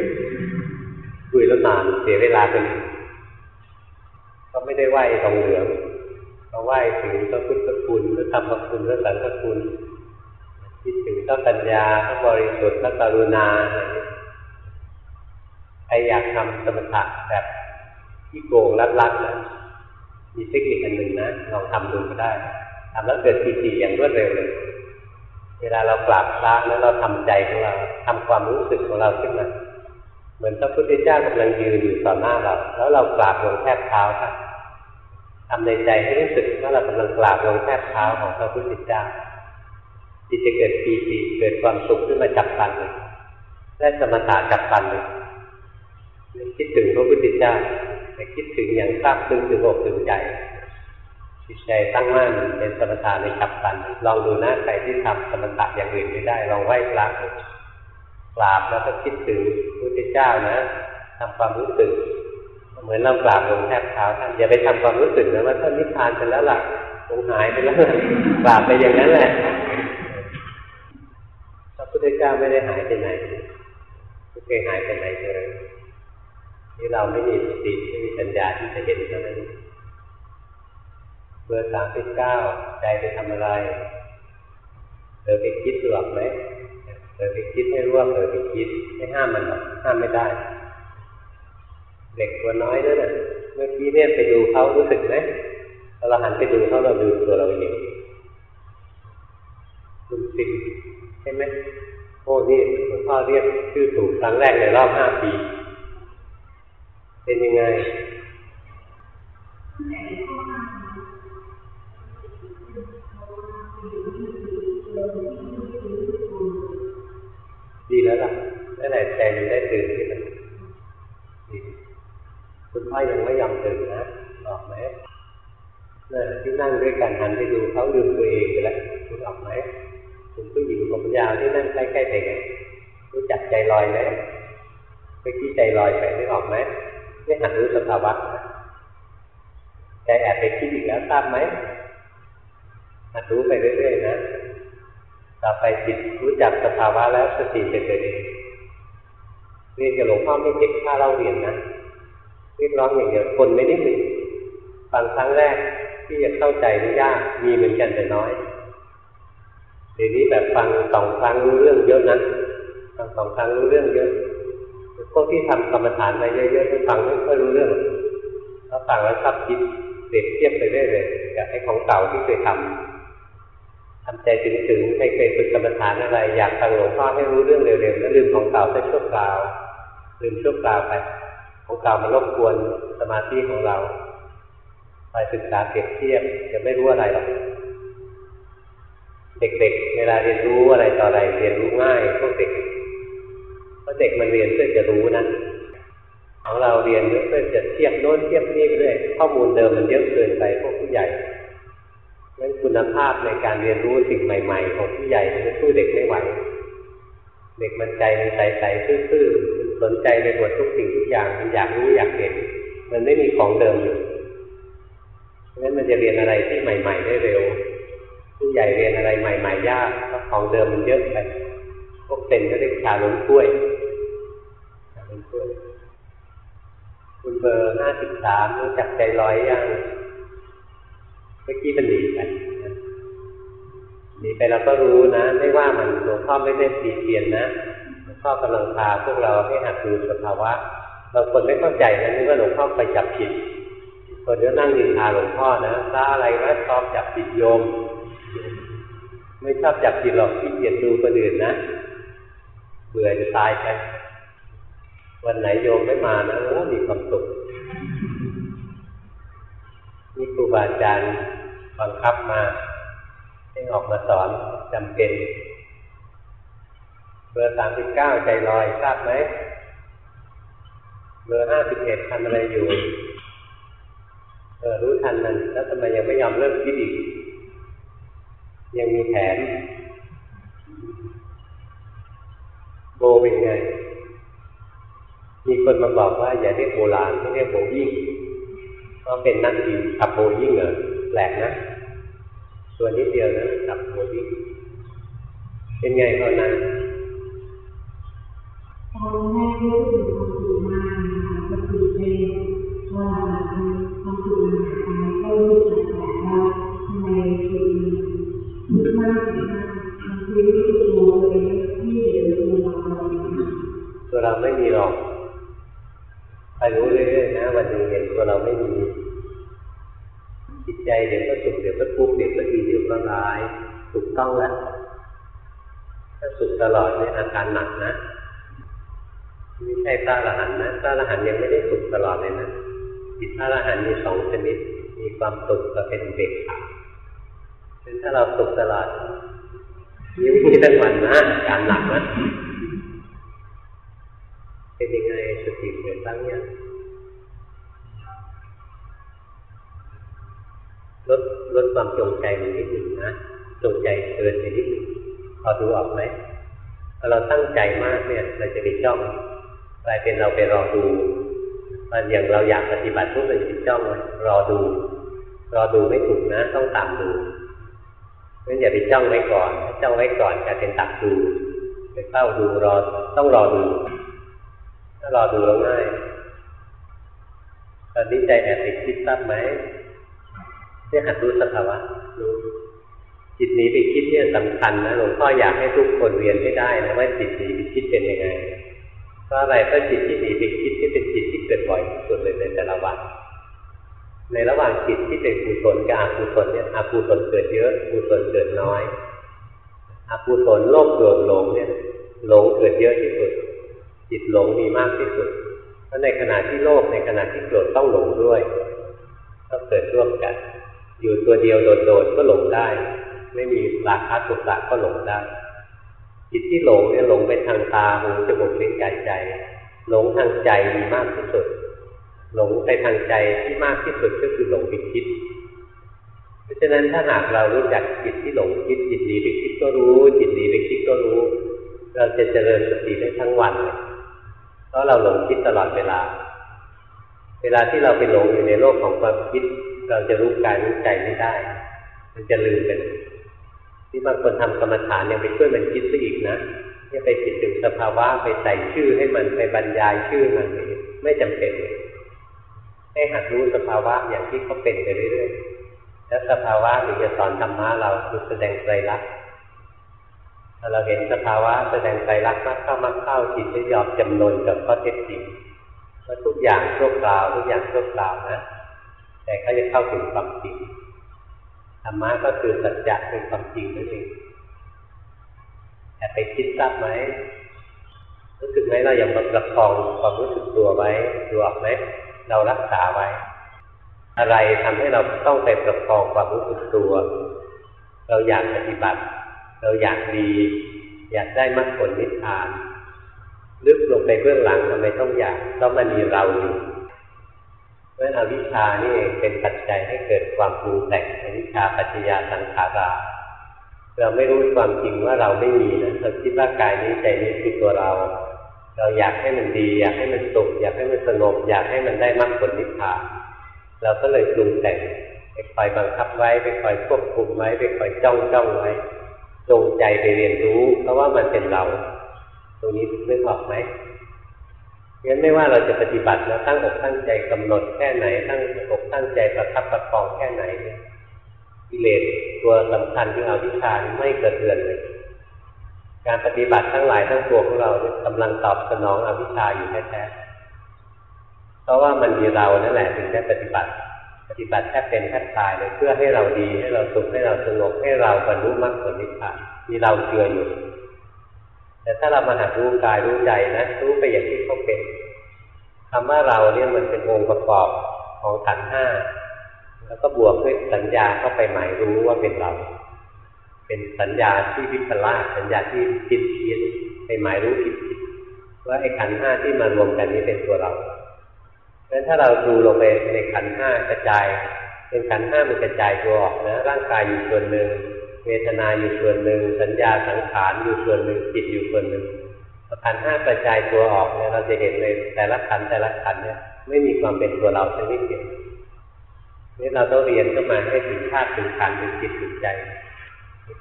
คุยแล้วนานเสียเวลาเป็นก็ไม่ได้ไหว้ทองเหลืองก็ไหว้ถึงพระพุทธคุณพระธรรมคุณพระสังฆคุณคิดถึงพระปัญญาพระบริสุทธิ์พระกรุณา รครอยากทำสมถะแบบที่โกงลัดๆนะมีเทคนิคอันหนึ่งนะลองทำดูก็ได้ทำแล้วเกิดปีติอย่างรวดเร็วเลย เวลาเรากราบพระแล้วเราทำใจของเราทำความรู้สึกของเราขึ้นมาเหมือนพระพุทธเจ้ากำลังยืนอยู่ต่อหน้าเรา แล้วเรากราบลงแทบเท้าค่ะทำในใจให้รู้สึกว่าเรากำลังกราบลงแทบเท้าของพระพุทธเจ้าจิตจะเกิดปีติเกิดความสุขขึ้นมาจับปันเลยและสมถะจับปันเลย คิดถึงพระพุทธเจ้าแต่คิดถึงอย่างทราบซึ้งถึงอกถึงใจจิตใจตั้งมั่นเป็นสมถะในฉับพลันลองดูนะใครที่ทำสมถะอย่างอื่นไม่ได้ลองไหว้พระกราบแล้วก็คิดถึงพระพุทธเจ้านะทำความรู้สึก เหมือนเรากราบลงแทบเท้าท่านอย่าไปทำความรู้สึกนะว่าท่านนิพพานไปแล้วล่ะคงหายไปแล้วกราบไปอย่างนั้นแหละพระพุทธเจ้าไม่ได้หายไปไหนไม่เคยหายไปไหนเลย นี่เราไม่มีสติไม่มีปัญญาที่จะเห็นเท่านั้นเบอร์สามสิบเก้าใจไปทำอะไรเธอไปคิดหลอกไหมเธอไปคิดให้รู้ว่าเธอไปคิดไม่ห้ามมันหรอกห้ามไม่ได้ เด็กตัวน้อยนั่นน่ะเมื่อกี้เนี่ยไปดูเขารู้สึกไหมเราหันไปดูเขาเราดูตัวเราเองคุณสิใช่ไหมโอ้นี่คุณพ่อเรียกชื่อถูกครั้งแรกในรอบห้าปี เป็นยังไงดีแล้วล่ะนั่นแหละใจมันได้ตื่นขึ้นมาคุณพ่อยังไม่ยอมตื่นนะบอกไหมนั่นที่นั่งด้วยกันหันไปดูเขาลืมตัวเองไปแล้วคุณออกไหมคุณผู้หญิงผมยาวที่นั่งใกล้ๆเด็กรู้จักใจลอยไหมเมื่อกี้ใจลอยไปนึกออกไหม ไม่หันรู้สภาวะใจแอบไปคิดอีกแล้วทราบไหมหัดรู้ไปเรื่อยๆนะต่อไปจิตรู้จักสภาวะแล้วสติจะเกิดเองเรียนกับหลวงพ่อไม่เก็บค่าเล่าเรียนนะเรียกร้องอย่างเดียวคนไม่ได้หนึ่งฟังครั้งแรกที่จะเข้าใจนี่ยากมีเหมือนกันแต่น้อยเดี๋ยวนี้แบบฟังสองครั้งรู้เรื่องเยอะนะฟังสองครั้งรู้เรื่องเยอะ พวกที่ทำกรรมฐานมาเยอะๆที่ฟังไม่ค่อยรู้เรื่องแล้วฟังแล้วชอบคิดเปรียบเทียบไปเรื่อยๆกับไอ้ของเก่าที่เคยทำทำใจถึงๆใครเคยฝึกกรรมฐานอะไร อยากฟังหลวงพ่อให้รู้เรื่องเร็วๆแล้วลืมของเก่าไปชั่วคราวลืมชั่วคราวไป ของเก่ามันรบกวนสมาธิของเราไปศึกษาเปรียบเทียบจะไม่รู้อะไรหรอกเด็กๆเวลาเรียนรู้อะไรต่ออะไรเรียนรู้ง่ายพวกเด็ก ราะเด็กมันเรียนเพื่อจะรู้นะของเราเรียนเพื่อจะเทียบโน้นเทียบนี่เรื่อยข้อมูลเดิมมันเยอะเกินไปพวกผู้ใหญ่งั้นคุณภาพในการเรียนรู้สิ่งใหม่ ๆ ของผู้ใหญ่จะสู้เด็กไม่ไหวเด็กมันใจมันใสๆซื่อๆสนใจในหมดทุกสิ่งทุกอย่างมันอยากรู้อยากเห็นมันไม่มีของเดิมอยู่เพราะฉะนั้นมันจะเรียนอะไรที่ใหม่ ๆ ได้เร็ว ผู้ใหญ่เรียนอะไรใหม่ ๆ ยากเพราะของเดิมมันเยอะไปพวกเป็นก็เรียกชาล้มกล้วย คุณเบอร์ห้าสิบสามรู้จักใจลอยยังเมื่อกี้มันหนีไปหนีไปเราก็รู้นะ ไม่ว่ามันหลวงพ่อไม่ได้ตีเตียนนะหลวงพ่อกำลังพาพวกเราให้หัดดูสภาวะบางคนไม่เข้าใจนะนึกว่าหลวงพ่อไปจับผิดคนก็นั่งดินทาหลวงพ่อนะซาอะไรวะชอบจับผิดโยม ไม่ชอบจับผิดหรอกขี้เกียจดูคนอื่นนะเบื่อจะตายไป วันไหนโยมไม่มานะโอ้มีความสุขนี่ครูบาอาจารย์บังคับมา ให้ออกมาสอนจำเป็น เบอร์สามสิบเก้าใจลอยทราบไหมเบอร์ห้าสิบเอ็ดทำอะไรอยู่เออรู้ทันมันแล้วทำไมยังไม่ยอมเริ่มคิดอีก ยังมีแผนโบเป็นไง มีคนมาบอกว่าอย่าเรียกโบราณให้เรียกโบยิ่งก็เป็นนักบินขับโบยิ่งเหรอแปลกนะตัวนิดเดียวนะขับโบยิ่งเป็นไงตอนนั้นตอนแรกรู้สึกความสุขมากก็คือเป็นว่าความสุขมันหายไปก็รู้สึกแปลกว่าทำไมคือคิดมากถึงมากมันคือรู้สึกตัวเองที่เดี๋ยวตัวเราอะไรอย่างเงี้ยตัวเราไม่มีหรอก ไปรู้เรื่อยๆนะวันหนึ่งเห็นตัวเราไม่มีจิตใจเดี๋ยวก็สุขเดี๋ยวก็ทุกข์เดี๋ยวก็ดีเดี๋ยวก็ร้ายถูกต้องแล้วถ้าสุขตลอดเนี่ยอาการหนักนะไม่ใช่พระอรหันต์นะพระอรหันต์ยังไม่ได้สุขตลอดเลยนะจิตพระอรหันต์มีสองชนิด มีความสุขกับเป็นเบกขาซึ่งถ้าเราสุขตลอดยิ่งมีทั้งวันนะอาการหนักนะ เป็นยังไงสติเกิดตั้งยังลดลดความจงใจมันนิดหนึ่งนะจงใจเกินไปนิดหนึ่งพอดูออกไหมพอเราตั้งใจมากเนี่ย เราจะไปจ้องกลายเป็นเราไปรอดูมันอย่างเราอยากปฏิบัติทุกเป็นจิตจ้องรอดู รอดูไม่ถูกนะ ต้องตามดูงั้นอย่าไปจ้องไว้ก่อนจ้องไว้ก่อนจะเป็นตักดูไปเฝ้าดูรอต้องรอดู ถ้ารอดูแล้วง่าย ตอนนี้ใจแอบติดคิดตั้ไหมเนี่ยหัดรู้สภาวะรู้จิตหนีไปคิดเนี่ยสำคัญนะหลวงพ่ออยากให้ทุกคนเรียนให้ได้นะว่าจิตหนีไปคิดเป็นยังไงเพราะอะไรเพราะจิตที่หนีไปคิดที่เป็นจิตที่เกิดบ่อยที่สุดเลยในแต่ละวันในระหว่างจิตที่เป็นกุศลกับอกุศลเนี่ยอกุศลเกิดเยอะกุศลเกิดน้อยอกุศลโลภโกรธหลงเนี่ยหลงเกิดเยอะที่สุด จิตหลงมีมากที่สุดเพราะในขณะที่โลภในขณะที่โกรธต้องหลงด้วยต้องเกิดร่วมกัน อยู่ตัวเดียวโดดๆก็หลงได้ ไม่มีราคาสุขะก็หลงได้ จิตที่หลงเนี่ยหลงไปทางตาหูจมูกลิ้นกายใจ หลงทางใจมีมากที่สุด หลงไปทางใจที่มากที่สุดก็คือหลงไปคิดเพราะฉะนั้นถ้าหากเรารู้จักจิตที่หลงคิดจิตหนีไปคิดก็รู้ จิตหนีไปคิดก็รู้ เราจะเจริญสติได้ทั้งวันเพราะเราหลงคิดตลอดเวลา เวลาที่เราไปหลงอยู่ในโลกของความคิด เราจะรู้กายรู้ใจไม่ได้ มันจะลืมไปที่บางคนทำกรรมฐานยังไปช่วยมันคิดซะอีกนะเนี่ยไปคิดถึงสภาวะไปใส่ชื่อให้มันไปบรรยายชื่อมันไม่จำเป็นให้หัดรู้สภาวะอย่างที่เขาเป็นไปเรื่อยๆแล้วสภาวะถึงจะสอนธรรมะเราคือแสดงไตรลักษณ์ เราเห็นสภาวะแสดงไตรลักษณ์มากเข้ามากเข้าจิตจะยอมจำนนกับข้อเท็จจริงว่าทุกอย่างชั่วคราวทุกอย่างชั่วคราวนะ แต่เขาจะเข้าถึงความจริงธรรมะก็คือสัจจะเป็นความจริงนั่นเองแต่ไปคิดทราบไหมรู้สึกไหมเรายังประคองความรู้สึกตัวไว้ดูออกไหมเรารักษาไว้ อะไรทำให้เราต้องไปประคองความรู้สึกตัว เราอยากปฏิบัติ เราอยากดี อยากได้มรรคผลนิพพานลึกลงไปเบื้องหลังทำไมต้องอยากต้องมันมีเราอยู่เพราะอวิชชานี่เป็นปัจจัยให้เกิดความปรุงแต่งอวิชชาปัจจยาสังขาราเราไม่รู้ความจริงว่าเราไม่มีนะเราคิดว่ากายนี้ใจนี้คือตัวเรา เราอยากให้มันดี อยากให้มันสุขอยากให้มันสงบอยากให้มันได้มรรคผลนิพพานเราก็เลยปรุงแต่งไปคอยบังคับไว้ไปคอยควบคุมไว้ไปคอยจ้องจ้องไว้ จงใจไปเรียนรู้ เพราะว่ามันเป็นเรา ตรงนี้นึกออกไหมงั้นไม่ว่าเราจะปฏิบัติแล้วตั้งอกตั้งใจกำหนดแค่ไหน ตั้งอกตั้งใจประคับประคองแค่ไหนเนี่ยกิเลสตัวสำคัญที่เอาวิชาไม่กระเทือนเลยการปฏิบัติทั้งหลายทั้งปวงของเราเนี่ยกำลังตอบสนองอวิชชาอยู่แท้ๆเพราะว่ามันมีเรานั่นแหละถึงได้ปฏิบัติ ปฏิบัติแทบเป็นแทบตายเลยเพื่อให้เราดีให้เราสุขให้เราสงบให้เราบรรลุมรรคผลนิพพานมีเราเชื่ออยู่ แต่ถ้าเรามาหัดรู้กายรู้ใจนะรู้ไปอย่างที่เขาเป็นคำว่าเราเนี่ยมันเป็นองค์ประกอบของขันห้าแล้วก็บวกด้วยสัญญาเข้าไปหมายรู้ว่าเป็นเรา เป็นสัญญาที่วิปลาสสัญญาที่ผิดผิดไปหมายรู้ผิดผิดว่าไอ้ขันห้าที่มารวมกันนี้เป็นตัวเรา นั้นถ้าเราดูลงไปในขันห้ากระจายเป็นขันห้ามันกระจายตัวออกนะร่างกายอยู่ส่วนหนึ่งเวทนาอยู่ส่วนหนึ่ง สัญญาสังขารอยู่ส่วนหนึ่งจิตอยู่ส่วนหนึ่งขันห้ากระจายตัวออกเนี่ยเราจะเห็นเลยแต่ละขันแต่ละขันเนี่ยไม่มีความเป็นตัวเราสักนิดเดียวนี่เราต้องเรียนเข้ามาให้ถึงธาตุถึงขันถึงจิตถึงใจ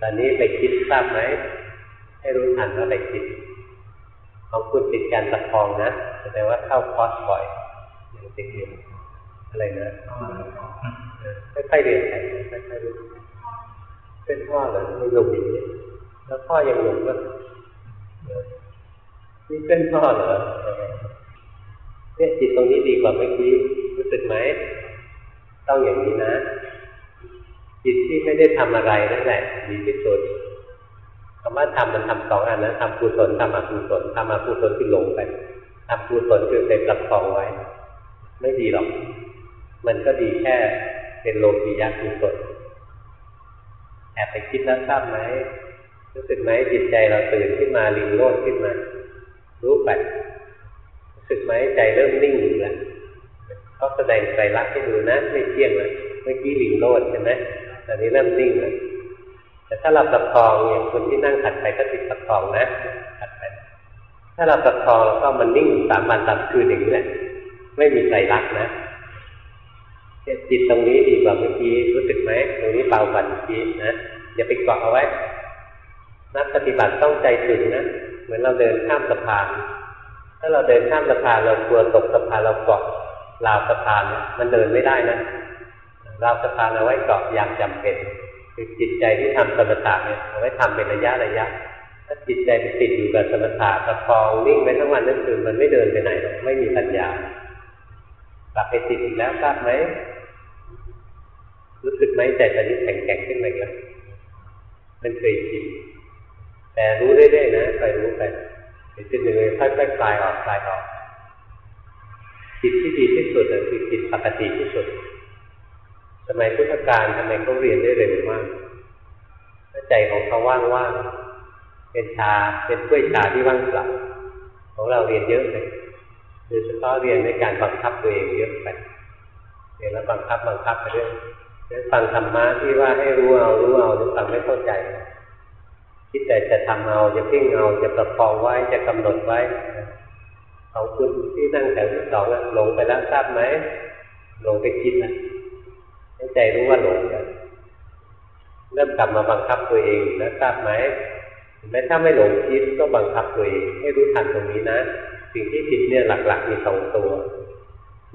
ตอนนี้ไปคิดทราบไหมให้รู้ทันว่าไปคิดของคุณติดการประคองนะแสดงว่าเข้าคอร์สบ่อย อย่างติดเรียนอะไรนะค่อยๆเรียนไปค่อยๆรู้เป็นพ่อเหรอไม่หนุ่มอย่างนี้แล้วพ่อยังหนุ่มก็นี่เป็นพ่อเหรอเนี่ยจิตตรงนี้ดีกว่าเมื่อกี้รู้สึกไหมต้องอย่างนี้นะ จิตที่ไม่ได้ทำอะไรนั่นแหละดีที่สุดคำว่าทำมันทำสองอันนะทำกุศลทำอกุศลทำอกุศลที่หลงไปทำกุศลคือไปประคองไว้ ไม่ดีหรอก มันก็ดีแค่เป็นโลกียะกุศลแอบไปคิดแล้วทราบไหมรู้สึกไหมจิตใจเราตื่นขึ้นมาลิงโลดขึ้นมา รู้ไปรู้สึกไหมใจเริ่มนิ่งแล้วเขาแสดงไตรลักษณ์ให้ดูนะไม่เที่ยงเลยเมื่อกี้ลิงโลดใช่ไหมตอนนี้เริ่มนิ่งแล้วแต่ถ้าเราประคองอย่างคนที่นั่งขัดไปก็ติดประคองนะขัดไปถ้ถ้าเราประคองแล้วก็มันนิ่งสามวันสามคืนอย่างนี้แหละ ไม่มีใครรักนะจิตตรงนี้ดีกว่าเมื่อกี้รู้สึกไหมตรงนี้เบากว่าเมื่อกี้นะอย่าไปเกาะเอาไว้ นักปฏิบัติต้องใจถึงนะเหมือนเราเดินข้ามสะพาน ถ้าเราเดินข้ามสะพานเรากลัวตกสะพานเราเกาะราวสะพานมันเดินไม่ได้นะราวสะพานเอาไว้เกาะอย่างจำเป็น คือจิตใจที่ทำสมถะเนี่ยเอาไว้ทำเป็นระยะระยะ ถ้าจิตใจไปติดอยู่กับสมถะประคองนิ่งไปทั้งวันทั้งคืนมันไม่เดินไปไหนไม่มีปัญญา กลับไปติดอีกแล้วทราบไหมรู้สึกไหมใจตอนนี้แข็งแข็งขึ้นไหมาแล้วมันเคยชินแต่รู้เรื่อยๆนะคอยรู้ไปเดี๋ยวจุดหนึ่งเลยค่อยๆคลายออกคลายออกจิตที่ดีที่สุดคือจิตปกติที่สุด สมัยพุทธกาลทำไมเขาเรียนได้เร็วมากใจของเขาว่างๆเป็นชาเป็นถ้วยชาที่ว่างเปล่าของเราเรียนเยอะเลย โดยเฉพาะเรียนในการบังคับตัวเองเยอะไปเรียนแล้วบังคับบังคับไปเรื่อยฟังธรรมะที่ว่าให้รู้เอารู้เอาจะฟังไม่เข้าใจคิดแต่จะทำเอาจะพิ่งเอาจะประคองไว้จะกำหนดไว้ของคุณที่นั่งแถวที่สองหลงไปแล้วทราบไหมหลงไปคิดนะให้ใจรู้ว่าหลงเริ่มกลับมาบังคับตัวเองแล้วทราบไหมแม้ถ้าไม่หลงคิดก็บังคับตัวเองให้รู้ทันตรงนี้นะ สิ่งที่ผิดเนี่ยหลักๆมีสองตัว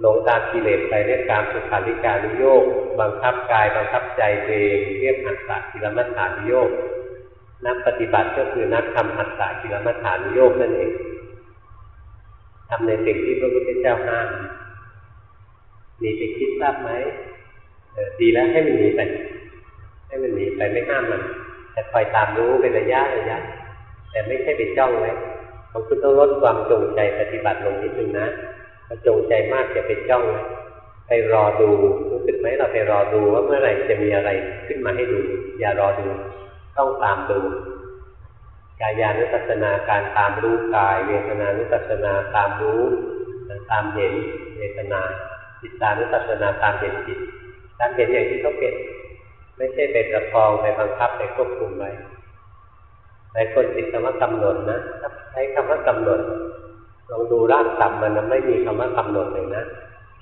หลงตามกิเลสไปเรียกการสุขาริการุโยกบังคับกายบังคับใจตัวเองเรียกอัตตากิลมัฏฐานุโยกนักปฏิบัติก็คือนักทำอัตตากิลมัฏฐานุโยกนั่นเองทำในสิ่งที่พระพุทธเจ้าห้ามมีไปคิดทราบไหมดีแล้วให้มันหนีไปให้มันหนีไปไม่ห้ามมันแต่คอยตามรู้เป็นระยะระยะแต่ไม่ใช่ไปจ้องไว้ เราคือต้องลดความจงใจปฏิบัติลงนิดนึงนะถ้าจงใจมากจะไปจ้องไปรอดูรู้สึกไหมเราไปรอดูว่าเมื่อไหร่จะมีอะไรขึ้นมาให้ดู อย่ารอดู ต้องตามดูกายานุปัสสนาการตามรู้กาย เวทนานุปัสสนาตามรู้ตามเห็นเวทนาจิตานุปัสสนาตามเห็นจิตตามเห็นอย่างที่เขาเป็น ไม่ใช่ไปประคองไปบังคับไปควบคุมไว้ หลายคนติดคำว่ากำหนดนะใช้คำว่ากำหนดลองดูรากศัพท์มันไม่มีคำว่ากำหนดเลยนะ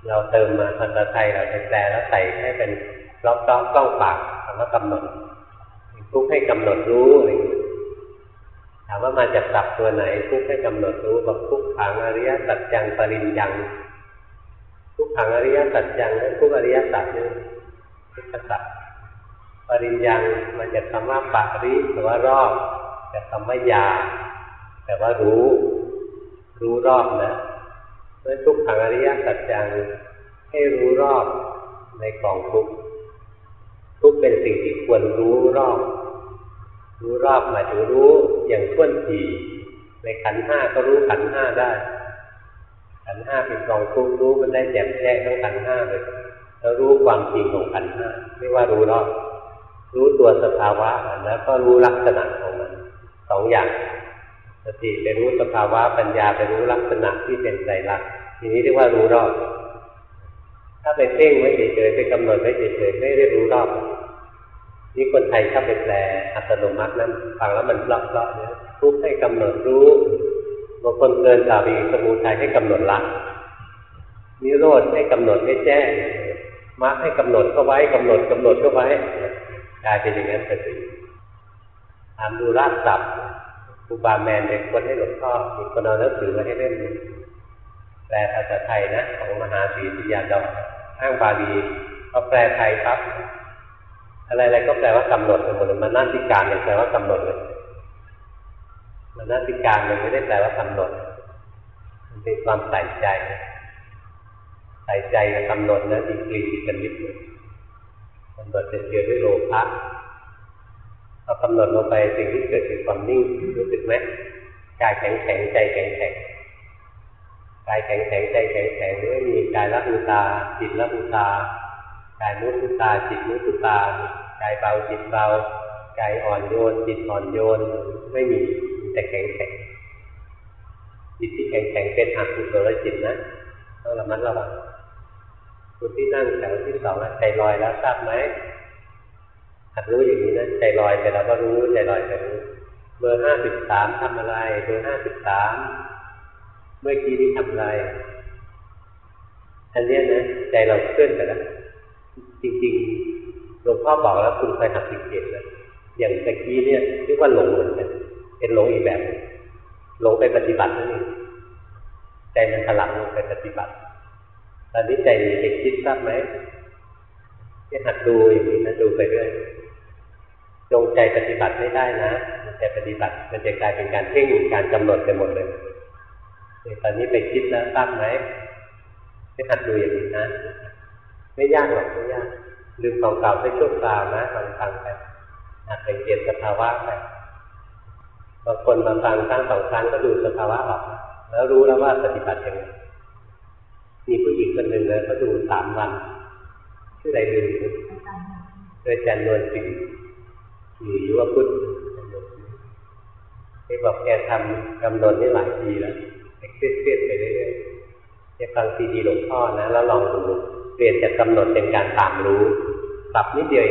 เราเติมมาภาษาไทยเราแปลแล้วใส่ให้เป็นล็อกต้องกล้องปากคำว่ากำหนดทุกให้กำหนดรู้อะไรถามว่ามาจากศัพท์ตัวไหนทุกให้กำหนดรู้แบอกทุกขังอริยสัจจังปริญญังทุกขังอริยสัจจังทุกอริยสัจนี่ทุกสัจปริญญังมาจากคำว่าปาริแปลว่ารอบ แต่คำว่ายาแต่ว่ารู้ รู้รอบนะเมื่อทุกขังอริยสัจจังให้รู้รอบในกองทุกทุกเป็นสิ่งที่ควรรู้รอบ รู้รอบหมายถึงรู้อย่างท่วนทีในขันห้าก็รู้ขันห้าได้ ขันห้าเป็นกองทุกรู้มันได้แจ่มแจ้งทั้งขันห้าเลยแล้วรู้ความจริงของขันห้าไม่ว่ารู้รอบ รู้ตัวสภาวะแล้วก็รู้ลักษณะของมัน สองอย่าง สติไปรู้สภาวะปัญญาไปรู้ลักษณะที่เป็นใจรักทีนี้เรียกว่ารู้รอบ ถ้าไปเพ่งไว้เฉยๆไปกำหนดไว้เฉยๆไม่ได้รู้รอบนี่คนไทยชอบไปแปลอัตโนมัตินั้นฟังแล้วมันเลาะๆเนี่ยทุกให้กำหนดรู้บางคนเกินสาวีสมุทัยให้กำหนดละนิโรธให้กำหนดให้แจ้งมรรคให้กำหนดเข้าไว้กำหนดกำหนดเข้าไว้กลายเป็นอย่างนั้นไปสิ ถามดูรากศัพท์ครูบาแมนเป็นคนให้หลวงพ่อมีคนเอาหนังสือมาให้เล่มแปลภาษาไทยนะ ของมหาศรีปิยาดอกอ้างบาลีก็แปลไทยครับ อะไรๆก็แปลว่ากำหนดหมดเลยมันนาติการเนี่ยแปลว่ากำหนดเลยมันนาติการมันไม่ได้แปลว่ากำหนด มันเป็นความใส่ใจใส่ใจกับกำหนดนะดีกรีกันนิดเลยกำหนดจะเกี่ยวด้วยโลภะ พอกำหนดลงไปสิ่งที่เกิดคือความนิ่งรู้สึกไหมกายแข็งแข็งใจแข็งแข็งกายแข็งแข็งใจแข็งแข็งไม่มีกายรับอุตาจิตรับอุตากายมุตุตาจิตมุตุตากายเบาจิตเบากายอ่อนโยน จิตอ่อนโยนไม่มีแต่แข็งแข็งจิตที่แข็งแข็งเป็นอกุศลจิตนะต้องระมัดระวังคุณที่นั่งแถวที่สองใจลอยแล้วทราบไหม หัดรู้อย่างนี้นะใจลอยไปเราก็รู้ใจลอยไปรู้เบอร์ห้าสิบสามทำอะไร เบอร์ห้าสิบสามเมื่อกี้นี้ทำอะไร อันนี้นะใจเราเคลื่อนไปแล้วจริงๆหลวงพ่อบอกแล้วคุณเคยหัดสังเกตนะอย่างตะกี้เนี่ยเรียกว่าหลงเหมือนกันเป็นหลงอีกแบบหลงไปปฏิบัตินั่นเองใจมันถลังลงไปปฏิบัติ ตอนนี้ใจมีไปคิดทราบไหมที่หัดดูอย่างนี้นะดูไปเรื่อย จงใจปฏิบัติไม่ได้นะใจปฏิบัติมันจะกลายเป็นการเพ่งการกำหนดไปหมดเลยตอนนี้ไปคิดแล้วทราบไหมให้หัดดูอย่างนี้นะ ไม่ยากหรอกไม่ยากลืมของเก่าไปชั่วคราวนะฟังฟังไปหัดสังเกตสภาวะไปบางคนมาฟังครั้งสองครั้งก็ดูสภาวะออก แล้วรู้แล้วว่าปฏิบัติยังไงมีผู้หญิงคนหนึ่งนะเขาดูสามวันชื่ออะไรลืมโดยจันนวลสิง อยู่ยุวพุทธที่บอกแกทำกำหนดนี่หลายปีแล้วเครียดๆไปเรื่อยๆจะฟังซีดีหลวงพ่อนะแล้วลองดูเปลี่ยนจากกำหนดเป็นการตามรู้ปรับนิดเดียว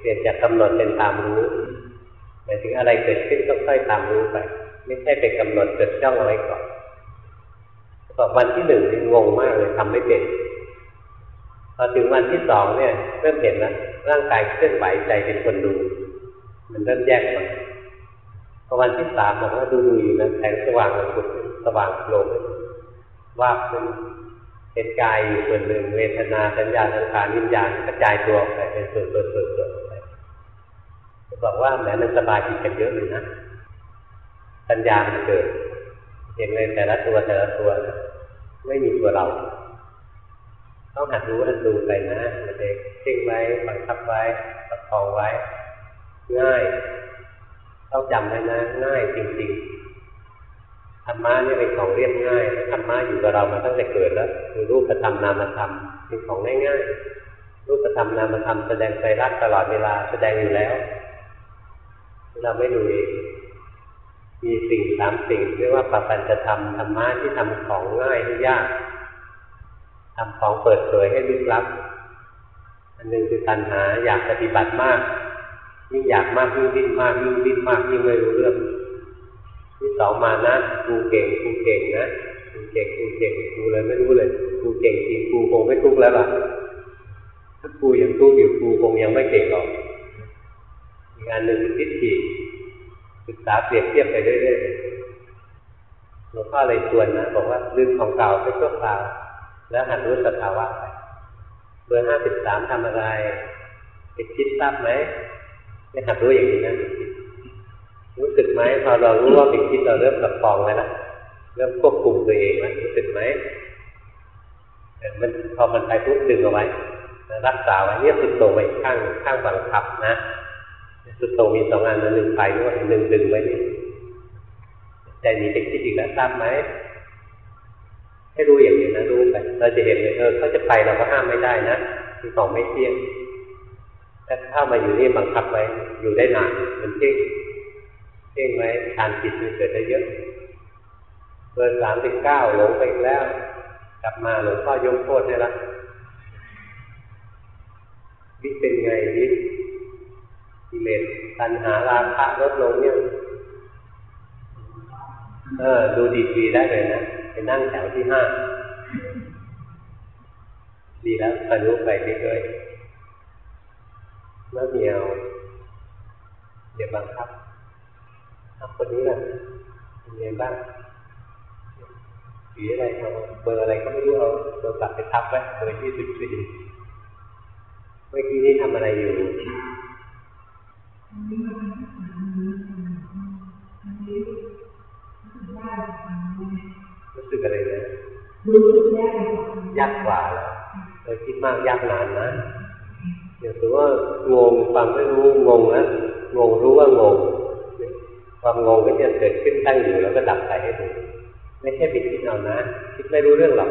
เปลี่ยนจากกำหนดเป็นตามรู้หมายถึงอะไรเกิดขึ้นก็ค่อยตามรู้ไป ไม่ใช่ไปกำหนดจดจ้องเอาไว้ก่อนบอกวันที่หนึ่งงงมากเลยทำไม่เป็นพอถึงวันที่สองเนี่ยเริ่มเห็นแล้วร่างกายเคลื่อนไหวใจเป็นคนดู มันเริ่มแยกก่อนพอวันที่สามบอกว่าดูดูอยู่นะแสงสว่างมันสุดสว่างลงว่าเป็นเห็นกายอยู่ส่วนหนึ่งเวทนาสัญญาสังขารวิญญาณกระจายตัวออกไปเป็นส่วนส่วนส่วนส่วนไปบอกว่าแม้มันสบายผิดกันเยอะเลยนะสัญญามันเกิดเห็นเลยแต่ละตัวแต่ละตัวนะไม่มีตัวเรา ต้องหัดรู้หัดดูไปนะเด็กเข่งไว้บังคับไว้ประคองไว้ ง่ายต้องจำไว้นะ ง่ายจริงๆธรรมะนี่เป็นของเรียบง่ายธรรมะอยู่กับเรามาตั้งแต่เกิดแล้วคือรูปธรรมนามธรรมเป็นของง่ายๆรูปธรรมนามธรรมแสดงใจรักตลอดเวลาแสดงอยู่แล้ว เราไม่ดูเองมีสิ่งสามสิ่งเรียกว่าปปัญจะทำธรรมะที่ทำของง่ายให้ยากทำของเปิดเผยให้ลึกลับ อันหนึ่งคือตัณหาอยากปฏิบัติมาก ยิ่งอยากมากยิ่งดิ้นมากยิ่งดิ้นมากยิ่งไม่รู้เรื่องที่สองมานะกูเก่งกูเก่งนะกูเก่งกูเก่งกูเลยไม่รู้เลยกูเก่งจริงกูคงไม่ทุกข์แล้วล่ะถ้ากูยังทุกข์อยู่กูคงยังไม่เก่งหรอกอีกอันหนึ่งทิฏฐิศึกษาเปรียบเทียบไปเรื่อยๆหลวงพ่อเลยชวนนะบอกว่าลืมของเก่าไปชั่วคราวแล้วหัดรู้สภาวะไปเบอร์ห้าสิบสามทำอะไรไปคิดทราบไหม ไม่หัดรู้อย่างนี้นะรู้สึกไหมพอเรารู้ว่าเป็นคิดเราเริ่มประคองไว้แล้วเริ่มควบคุมตัวเองแล้วรู้สึกไหมมันพอมันไปปุ๊บดึงเอาไว้รักษาไว้เนี่ยสุดโต่งไว้ข้างข้างบังคับนะสุดโต่งมีสองอันนะหนึ่งไปด้วยหนึ่งดึงไว้นี่ใจมีไปคิดอีกแล้วทราบไหมให้รู้อย่างนี้นะรู้ไปเราจะเห็นเลยเออเขาจะไปเราก็ห้ามไม่ได้นะคือของไม่เที่ยง แต่ถ้ามาอยู่นี่บังคับไว้อยู่ได้นานมันเที่ยงเที่ยงไว้ทานจิตมันเกิดได้เยอะเบอร์สามสิบเก้าหลงไปแล้ว กลับมาหลวงพ่อยกโทษให้ละวิเป็นไงวิกิเลสตัณหาราคะลดลงเนี่ยเออ ดูดีดีได้เลยนะไปนั่งแถวที่ห้าดีแล้วคอยรู้ไปเรื่อยๆ แล้วเดียวเดี๋ยวบังคับทำคนนี้แหละเป็นไงบ้างสีอะไรเอาเบอร์อะไรก็ไม่รู้เอาเบอร์กลับไปทับไว้เบอร์ยี่สิบสี่เมื่อกี้นี้ทำอะไรอยู่รู้สึกอะไรนะรู้สึกยากยากกว่าแล้วเราคิดมากยากนานนะ ว่างงฟังไม่รู้งงนะงงรู้ว่างงความงงก็จะเกิดขึ้นตั้งอยู่แล้วก็ดับไปให้ดูไม่ใช่ไปคิดเอานะ คิดไม่รู้เรื่องหรอก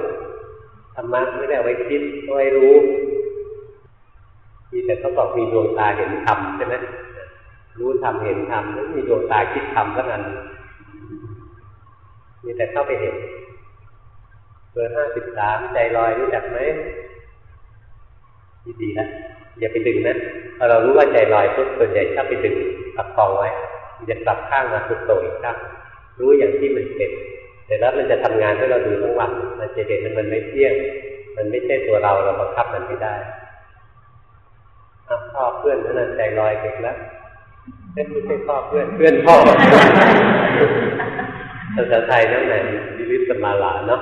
ธรรมะไม่ได้เอาไว้คิดเอาไว้รู้มีแต่เขาบอกมีดวงตาเห็นธรรมใช่ไหมรู้ธรรมเห็นธรรมแล้วมีดวงตาคิดธรรมทั้งนั้นมีแต่เข้าไปเห็นเบอร์ห้าสิบสามใจลอยรู้จักไหมดีๆนะอย่าไปดึงนะ พอเรารู้ว่าใจลอยปุ๊บส่วนใหญ่ชอบไปดึงตับคองไว้จะกลับข้างมาสุดโต่งอีกครั้งรู้อย่างที่มันเป็นแต่แล้วมันจะทำงานให้เราดูทั้งวันมันจะเห็นมันไม่เที่ยง มันไม่ใช่ตัวเราเราบังคับมันไม่ได้พ่อเพื่อนนั่นใจลอยเก่งแล้วไม่ใช่พ่อเพื่อนเพื่อนพ่อภาษาไทยนั่นแหละวิริสมาลาเนาะ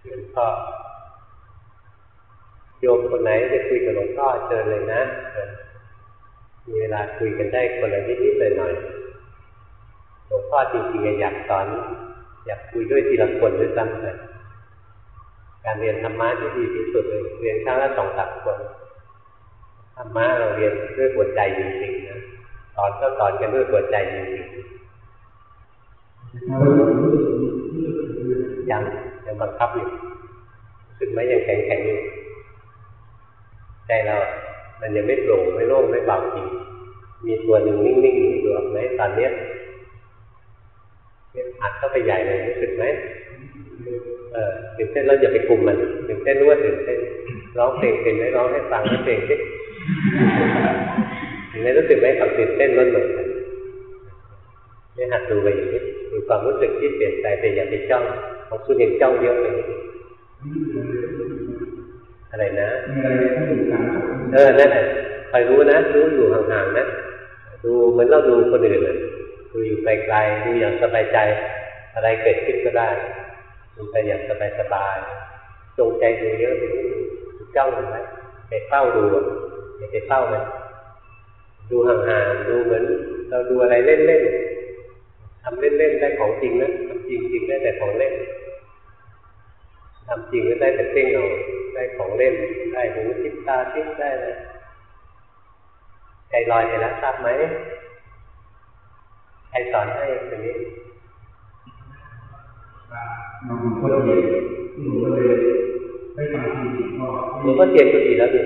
เพื่อนพ่อ โยมคนไหนจะคุยกับหลวงพ่อเชิญเลยนะ มีเวลาคุยกันได้คนละนิดๆหน่อยหลวงพ่อจริงๆอยากสอน อยากคุยด้วยทีละคนด้วยซ้ำเลยการเรียนธรรมะที่ดีที่สุดเลยเรียนครั้งละสองสามคนธรรมะเราเรียนด้วยหัวใจจริงๆนะสอนก็สอนกันด้วยหัวใจจริงๆยังยังบังคับอยู่สึกไหมยังแข็งแข็งอยู่ ใจเรามันยังไม่โปร่งไม่โล่งไม่เบาจริงมีตัวหนึ่งนิ่งๆอยู่ไหมตอนเนี้ยอัดเข้าไปใหญ่เลยรู้สึกไหมเออตื่นเต้นแล้วอย่าไปกลุ่มมันตื่นเต้นรู้ว่าตื่นเต้นร้องเพลงเป็นไหมร้องให้ฟังให้เพลงสิถึงได้รู้สึกไหมความตื่นเต้นลดลงนี่หัดดูไปอย่างนี้ดูความรู้สึกที่เปลี่ยนไปแต่อย่าไปจ้องของคุณยังจ้องเยอะเลย อะไรนะเออนั่นแหละคอยรู้นะ รู้อยู่ห่างๆนะดูเหมือนเราดูคนอื่นเลยดูอยู่ไกลๆดูอย่างสบายใจ อะไรเกิดขึ้นก็ได้ดูไปอย่างสบายๆจงใจดูเยอะไปจ้องมันไว้ไปเฝ้าดูไปเฝ้ามันดูห่างๆดูเหมือน เราดูอะไรเล่นๆทำเล่นๆได้ของจริงนะทำจริงๆได้แต่ของเล่นทำจริงก็ได้แต่เพ่งเอา ได้ของเล่นได้หูทิพตาทิพได้เลยใจลอยไปแล้วทราบไหมใครสอนให้ตรงนี้หลวงพ่อเทียนที่ผมก็เลยได้ฟังทีพ่อหลวงพ่อเทียนก็ดีแล้วดิ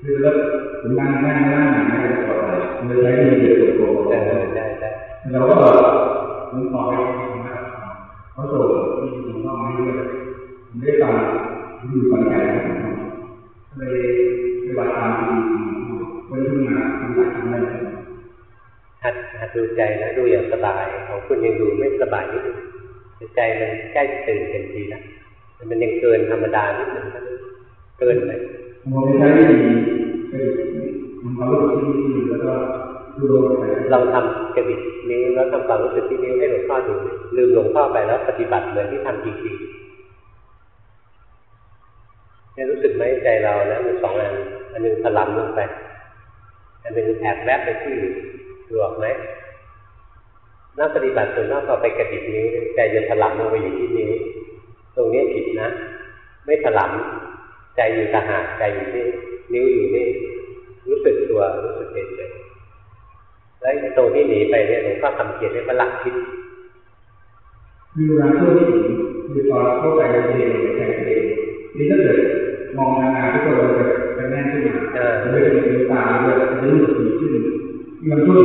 คือแล้วผมนั่งนั่งนั่งนั่งก่อนเลยใช้มือเดียวตัวโตได้ได้แล้วก็ผมขอไปเขาส่งที่หลวงพ่อมาให้ด้วยผมได้ฟัง อยู่ฝันใจเลยปฏิบัติตามที่วันขึ้นมาทำหลักทำอะไรหัดหัดดูใจนะดูอย่างสบายของคุณยังดูไม่สบายนิดนึงใจมันใกล้ตื่นเต็มทีแล้วมันยังเกินธรรมดานิดนึงเกินไปมันไม่ใช่ดีมันความรู้สึกที่ดีแล้วก็ดูลงไปเราทำกระดิกนิ้วแล้วทำความรู้สึกที่นิ้วให้หลวงพ่อดูลืมหลวงพ่อไปแล้วปฏิบัติเหมือนที่ทำจริงๆ เนี่ยรู้สึกไหมใจเรานะมีสองอันอันหนึ่งถลำลงไปอันหนึ่งแอบแวบไปที่ดูออกไหมนักปฏิบัติส่วนมากพอไปกระดิกนิ้วใจจะถลำลงไปอยู่ที่นิ้วตรงนี้ผิดนะ ไม่ถลำใจอยู่ตาหากใจอยู่นี่นิ้วอยู่นี่รู้สึกตัวรู้สึกเฉยๆแล้วตรงที่หนีไปเนี่ยหลวงพ่อทำเกียรติให้ประหลักคิดคือเวลาช่วงที่คือตอนเข้าไปในเองแข่งเองนี่ถ้าเกิด มองนานๆทุกคนจะจะแน่นขึ้นมาจะไม่เป็นตาด้วยจะรู้สึกดีขึ้นมันช่วย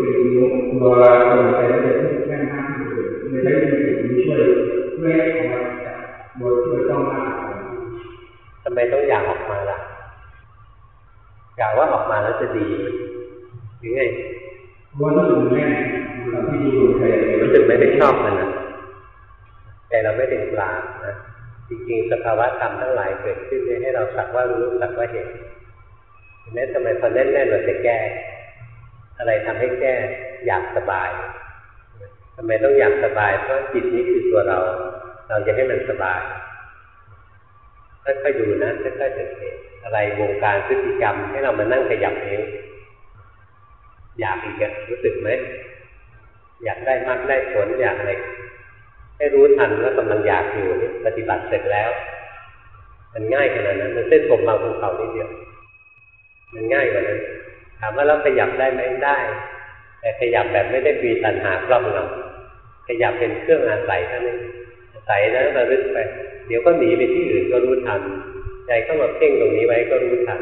เป็นตัวตัวใจแล้วจะแน่นมากขึ้นเลยใช้เป็นสิ่งที่ช่วยช่วยออกมาจากบทช่วยต้องมากทำไมต้องอยากออกมาล่ะอยากว่าออกมาแล้วจะดีหรือไงว่ารู้สึกแน่ที่ดูใจรู้สึกไม่ได้ชอบมันนะใจเราไม่เป็นกลางนะ จริงๆ สภาวะธรรมทั้งหลายเกิดขึ้นให้เราสักว่ารู้สักว่าเห็นเห็นทำไมพอแน่นๆเราจะแก้ อะไรทำให้แก้อยากสบายทำไมต้องอยากสบาย เพราะจิตนี้คือตัวเรา เราจะให้มันสบายค่อยๆดูนะค่อยๆสังเกตอะไรวงการพฤติกรรม ให้เรามานั่งขยับเองอยากอีกอะรู้สึกไหมอยากได้มากได้ผลอยากอะไร ให้รู้ทันว่ากำลังอยากอยู่ปฏิบัติเสร็จแล้ว มันง่ายขนาดนั้นมันเส้นผมบางภูเขานิดเดียวมันง่ายกว่านั้นถามว่าเราขยับได้ไหมได้ แต่ขยับแบบไม่ได้ปีตันหาครอบงำขยับเป็นเครื่องอาศัยเท่านั้นอาศัยนะระลึกไป เดี๋ยวก็หนีไปที่อื่นก็รู้ทันใจเข้ามาเพ่งตรงนี้ไว้ก็รู้ทัน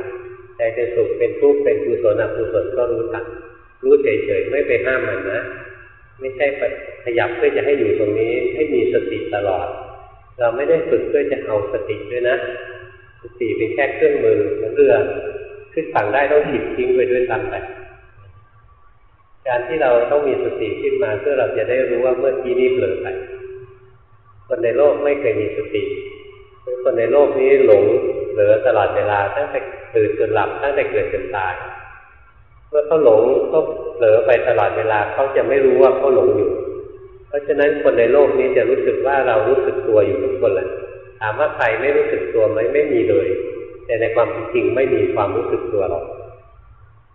ใจเป็นสุขเป็นทุกข์เป็นกุศลอกุศลก็รู้ทันรู้เฉยๆไม่ไปห้ามมันนะ ไม่ใช่ขยับเพื่อจะให้อยู่ตรงนี้ให้มีสติตลอด เราไม่ได้ฝึกเพื่อจะเอาสติด้วยนะ สติเป็นแค่เครื่องมือเหมือนเรือขึ้นฝั่งได้ต้องหยิบทิ้งไปด้วยซ้ำไปการที่เราต้องมีสติขึ้นมาเพื่อเราจะได้รู้ว่าเมื่อกี้นี้เผลอไปคนในโลกไม่เคยมีสติคนในโลกนี้หลงเหลือตลอดเวลาตั้งแต่ตื่นจนหลับตั้งแต่เกิดจนตาย เมื่อเขาหลงก็เหลือไปตลอดเวลาเขาจะไม่รู้ว่าเขาหลงอยู่ เพราะฉะนั้นคนในโลกนี้จะรู้สึกว่าเรารู้สึกตัวอยู่ทุกคนแหละถามว่าใครไม่รู้สึกตัวไหมไม่มีเลย แต่ในความจริงไม่มีความรู้สึกตัวหรอก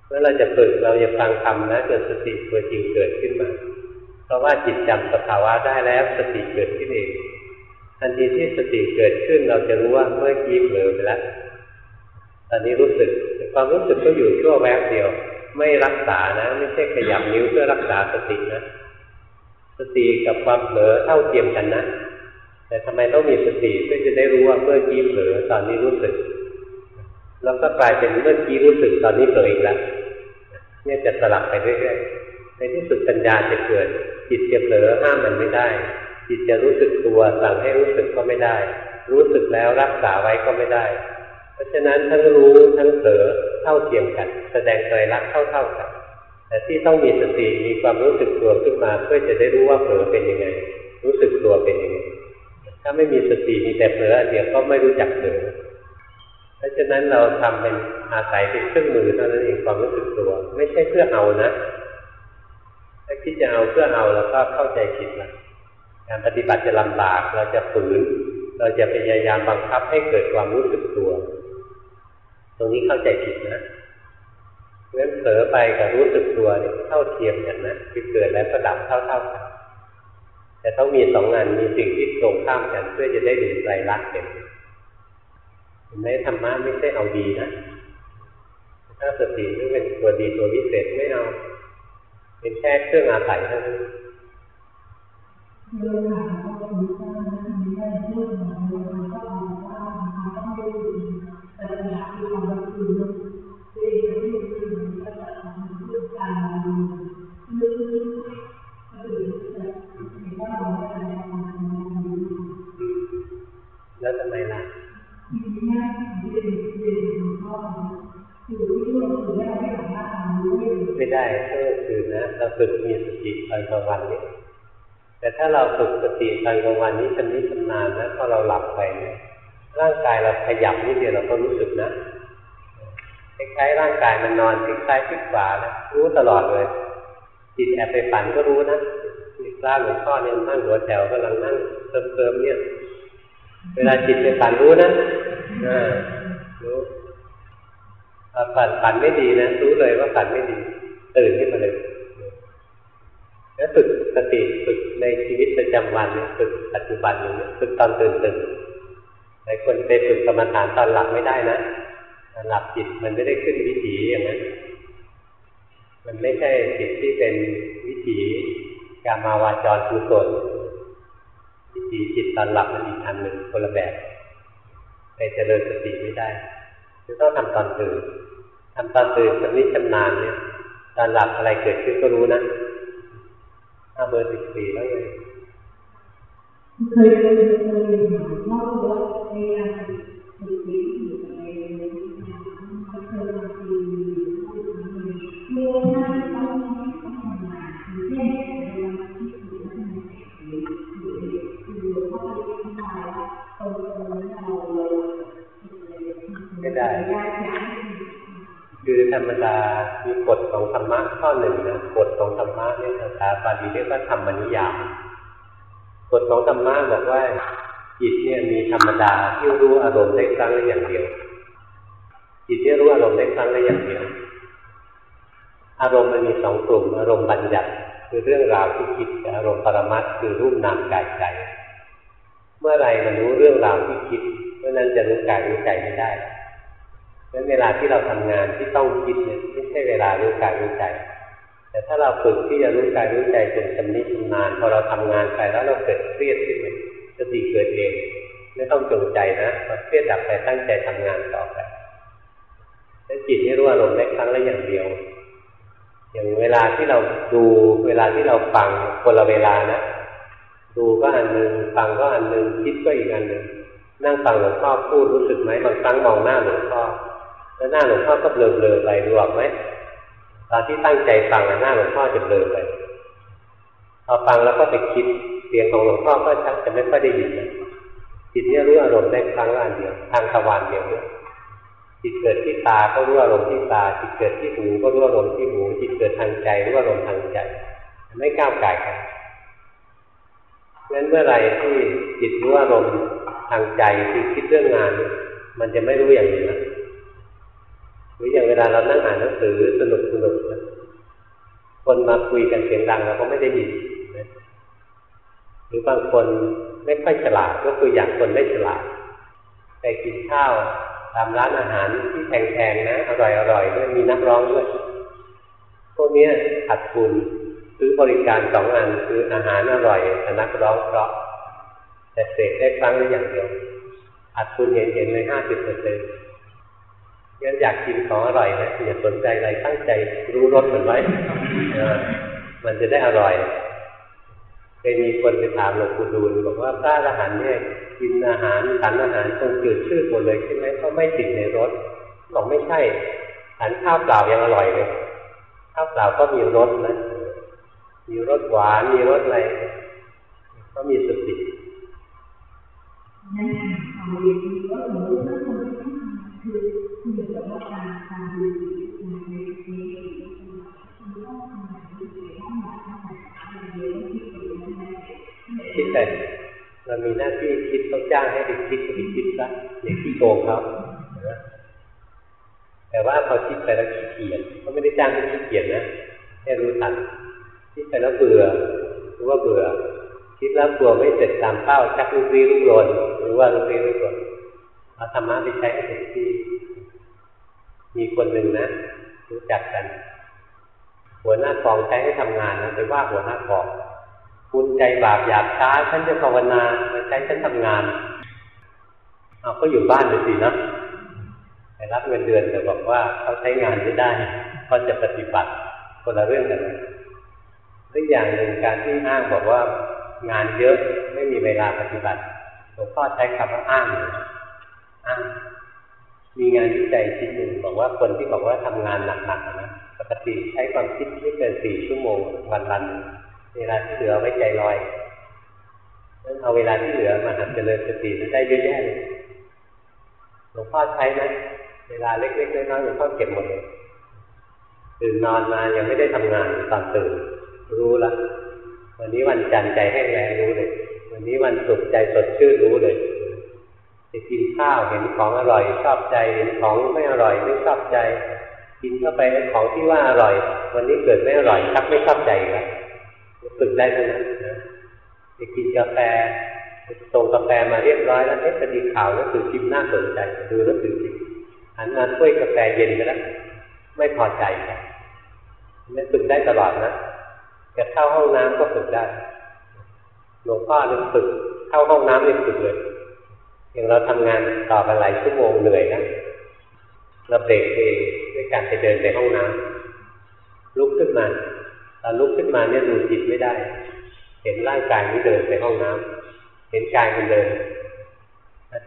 เมื่อเราจะฝึกเราจะฟังธรรมนะจนสติตัวจริงเกิดขึ้นมา เพราะว่าจิตจำสภาวะได้แล้วสติเกิดขึ้นเองทันทีที่สติเกิดขึ้นเราจะรู้ว่าเมื่อกี้เผลอไปแล้วตอนนี้รู้สึกความรู้สึกก็อยู่ชั่วแวบเดียว ไม่รักษานะ ไม่ใช่ขยับนิ้วเพื่อรักษาสตินะ สติกับความเผลอเท่าเทียมกันนะ แต่ทำไมต้องมีสติเพื่อจะได้รู้ว่าเมื่อกี้เผลอตอนนี้รู้สึก แล้วก็กลายเป็นเมื่อกี้รู้สึกตอนนี้เผลออีกแล้วเนี่ยจะสลับไปเรื่อยๆในที่สุดปัญญาจะเกิด จิตจะเผลอห้ามมันไม่ได้ จิตจะรู้สึกตัวสั่งให้รู้สึกก็ไม่ได้ รู้สึกแล้วรักษาไว้ก็ไม่ได้ เพราะฉะนั้นทั้งรู้ทั้งเผลอเท่าเทียมกัน แสดงใจรักเท่าเท่ากัน แต่ที่ต้องมีสติมีความรู้สึกตัวขึ้นมา เพื่อจะได้รู้ว่าเผลอเป็นยังไง รู้สึกตัวเป็นยังไง ถ้าไม่มีสติมีแต่เผลอเดียวก็ไม่รู้จักเผลอเพราะฉะนั้นเราทำเป็นอาศัยเป็นเครื่องมือเท่านั้นเองความรู้สึกตัว ไม่ใช่เพื่อเอานะถ้าคิดจะเอาเพื่อเอาแล้วก็เข้าใจผิดล้วการปฏิบัติจะลำบากเราจะฝืน เราจะพยายามบังคับให้เกิดความรู้สึกตัว ตรงนี้เข้าใจผิดนะเพราะฉะนั้นเผลอไปกับรู้สึกตัวเนี่ยเท่าเทียมกันนะคือเกิดแล้วก็ดับเท่าๆกันแต่ต้องมีสองงานมีสิ่งที่ตรงข้ามกัน เพื่อจะได้ดูใจรักเห็นเห็นไหมธรรมะไม่ใช่เอาดีนะถ้าสตินี่เป็นตัวดีตัววิเศษไม่เอา เป็นแค่เครื่องอาศัยเท่านั้นเรื่องหาก็มีสร้างมีได้เรื่งของเราก็เอาว่า ได้ก็คือนะเราฝึกมีสติตอนกลางวันนี้แต่ถ้าเราฝึกสติตอนกลางวันนี้ชำนิชำนาญนะพอเราหลับไปเนี่ยร่างกายเราขยับนิดเดียวเราก็รู้สึกนะคล้ายๆร่างกายมันนอนคล้ายๆพลิกขวานะรู้ตลอดเลย จิตแอบไปฝันก็รู้นะมีพระหลวงพ่อเนี่ยนั่งหัวแถวกำลังนั่งเติมๆเนี่ย เวลาจิตไปฝันรู้นะอ่ารู้ฝันฝันไม่ดีนะรู้เลยว่าฝันไม่ดี ตื่นขึ้นมาเลยแล้วฝึกสติฝึกในชีวิตประจำวันฝึกปัจจุบันอย่างนี้ฝึกตอนตื่นตื่นหลายคนไปฝึกกรรมฐานตอนหลับไม่ได้นะตอนหลับจิตมันไม่ได้ขึ้นวิถีอย่างนั้น มันไม่ใช่จิตที่เป็นวิถีกามาวาจรกุศลวิถีจิตตอนหลับมันอีกอันหนึ่งคนละแบบไปเจริญสติไม่ได้จะต้องทำตอนตื่นทำตอนตื่นชำนิชำนาญเนี่ย ตอนหลับอะไรเกิดขึ้นก็รู้นะถ้าเบอร์สิบสี่แล้วเลยเคยเคยเคยถามว่าว่าในการฝึก ธรรมดามีกฎของธรรมะข้อหนึ่งนะกฎของธรรมะเนี่ยภาษาบาลีเรียกว่าธรรมนิยามกฎของธรรมะบอกว่าจิตเนี่ยมีธรรมดาที่รู้อารมณ์ได้ครั้งละอย่างเดียว จิตที่รู้อารมณ์ได้ครั้งละอย่างเดียว อารมณ์มันมีสองกลุ่ม อารมณ์บัญญัติ คือเรื่องราวที่คิดอารมณ์ปรมัตคือรูปนามกายใจ เมื่อไรมันรู้เรื่องราวที่คิดเมื่อนั้นจะรู้กายรู้ใจไม่ได้ งั้นเวลาที่เราทำงานที่ต้องคิดเนี่ยไม่ใช่เวลารู้กายรู้ใจ แต่ถ้าเราฝึกที่จะรู้กายรู้ใจจนชำนิชำนาญพอเราทำงานไปแล้วเราเกิดเครียดขึ้นมาสติเกิดเองไม่ต้องจงใจนะพอเครียดดับไปตั้งใจทำงานต่อไปแล้วจิตให้รู้อารมณ์ได้ครั้งละอย่างเดียว อย่างเวลาที่เราดูเวลาที่เราฟังคนละเวลานะดูก็อันหนึ่งฟังก็อันหนึ่งคิดก็อีกอันหนึ่งนั่งฟังหลวงพ่อพูดรู้สึกไหมบางครั้งมองหน้าหลวงพ่อ แล้วหน้าหลวงพ่อก็เบลอๆไปดูออกไหมตอนที่ตั้งใจฟังหน้าหลวงพ่อจะเบลอไปพอฟังแล้วก็ไปคิดเสียงของหลวงพ่อก็ชักจะไม่ค่อยได้ยินจิตเนี่ยรู้อารมณ์ได้ครั้งละอันเดียวทางทวารเดียวเนี่ยจิตเกิดที่ตาก็รู้อารมณ์ที่ตา จิตเกิดที่หูก็รู้อารมณ์ที่หู จิตเกิดทางใจรู้อารมณ์ทางใจ ไม่ก้าวไก่กันงั้นเมื่อไรที่จิตรู้อารมณ์ทางใจคือคิดเรื่องงาน มันจะไม่รู้อย่างนี้นะ หรืออย่างเวลาเรานั่งอ่านหนังสือสนุกสนุกคนมาคุยกันเสียงดังเราก็ไม่ได้ยินหรือบางคนไม่ค่อยฉลาดก็คืออย่างคนไม่ฉลาดไปกินข้าวตามร้านอาหารที่แพงๆนะอร่อยๆด้วยมีนักร้องด้วยพวกนี้ขัดทุนซื้อบริการสองอันคืออาหารอร่อยแต่นักร้องเพราะแต่เสกได้ครั้งละอย่างเดียวอัดทุนเห็นๆเลยห้าสิบเปอร์เซ็นต์ งั้นอยากกินของอร่อยนะอย่าสนใจอะไรตั้งใจรู้รสมันไว้มันจะได้อร่อยเคยมีคนไปถามหลวงปู่ดูลบอกว่าพระอรหันต์เนี่ยกินอาหารทานอาหารคงจืดชืดหมดเลยใช่ไหมเพราะไม่ติดในรสบอกไม่ใช่ทานข้าวเปล่ายังอร่อยเลยข้าวเปล่าก็มีรสนะมีรสหวานมีรสอะไรก็มีสตินั่นเอาเรียนรู้ว่าสมมติว่า คิดแต่เรามีหน้าที่คิดต้องจ้างให้ไปคิดก็ไปคิดซะอย่างที่โกงเขาแต่ว่าพอคิดไปแล้วขี้เกียจก็ไม่ได้จ้างให้ขี้เกียจนะแค่รู้ทันคิดไปแล้วเบื่อรู้ว่าเบื่อ คิดแล้วกลัวไม่เสร็จตามเป้าชักรุกรีรุกรนหรือว่ารุกรีรุกรน เอาธรรมะไปใช้ให้เต็มที่ มีคนหนึ่งนะ รู้จักกัน หัวหน้ากองใช้ให้ทำงานนะไปว่าหัวหน้ากองคุณใจบาปหยาบช้าฉันจะภาวนามาใช้ฉันทำงานเอาก็อยู่บ้านเลยสินะไปรับเงินเดือนแต่บอกว่าเขาใช้งานไม่ได้เขาจะปฏิบัติคนละเรื่องกันตัวอย่างหนึ่งการที่อ้างบอกว่างานเยอะไม่มีเวลาปฏิบัติหลวงพ่อใช้คำว่าอ้างอ้าง มีงานวิจัยชิ้นหนึ่งบอกว่าคนที่บอกว่าทำงานหนักๆนะปกติใช้ความคิดไม่เกินสี่ชั่วโมงวันวันเวลาที่เหลือไว้ใจลอยนั้นเอาเวลาที่เหลือมาหัดเจริญสติได้เยอะแยะเลยหลวงพ่อใช้ไหมเวลาเล็กๆน้อยๆหลวงพ่อเก็บหมดเลยตื่นนอนมายังไม่ได้ทำงานตอนตื่นรู้ละวันนี้วันจันทร์ใจแห้งแรงรู้เลย วันนี้วันศุกร์ใจสดชื่นรู้เลย กินข้าวเห็นของอร่อยชอบใจเห็นของไม่อร่อยไม่ชอบใจ กินเข้าไปของที่ว่าอร่อย วันนี้เกิดไม่อร่อยชักไม่ชอบใจแล้วฝึกได้เท่านั้นนะจะกินกาแฟส่งกาแฟมาเรียบร้อยแล้วเอ๊ะจะดีข่าวแล้วถือพิมพ์น่าสนใจดูแล้วถือพิมพ์หันมาถ้วยกาแฟเย็นไปแล้วไม่พอใจนี่ฝึกได้ตลอดนะจะเข้าห้องน้ำก็ฝึกได้หลวงพ่อเนี่ยฝึกเข้าห้องน้ำเนี่ยฝึกเลย อย่างเราทำงานต่อกันหลายชั่วโมงเหนื่อยนะเราเบรกเองด้วยการไปเดินไปห้องน้ำลุกขึ้นมาตอนลุกขึ้นมาเนี่ยดูจิตไม่ได้ เห็นร่างกายนี้เดินไปห้องน้ำเห็นกายมันเดิน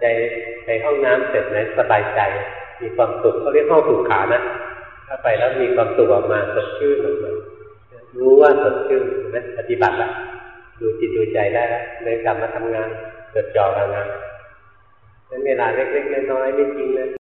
ใจไปห้องน้ำเสร็จนะสบายใจ มีความสุขเขาเรียกห้องสุขขานะถ้าไปแล้วมีความสุขออกมาสดชื่นออกมารู้ว่าสดชื่นนะปฏิบัติแล้วดูจิตดูใจได้แล้วเลยกลับมาทำงานจดจ่อกับงาน นั้นเวลาเล็กๆน้อยๆไม่จริงเลย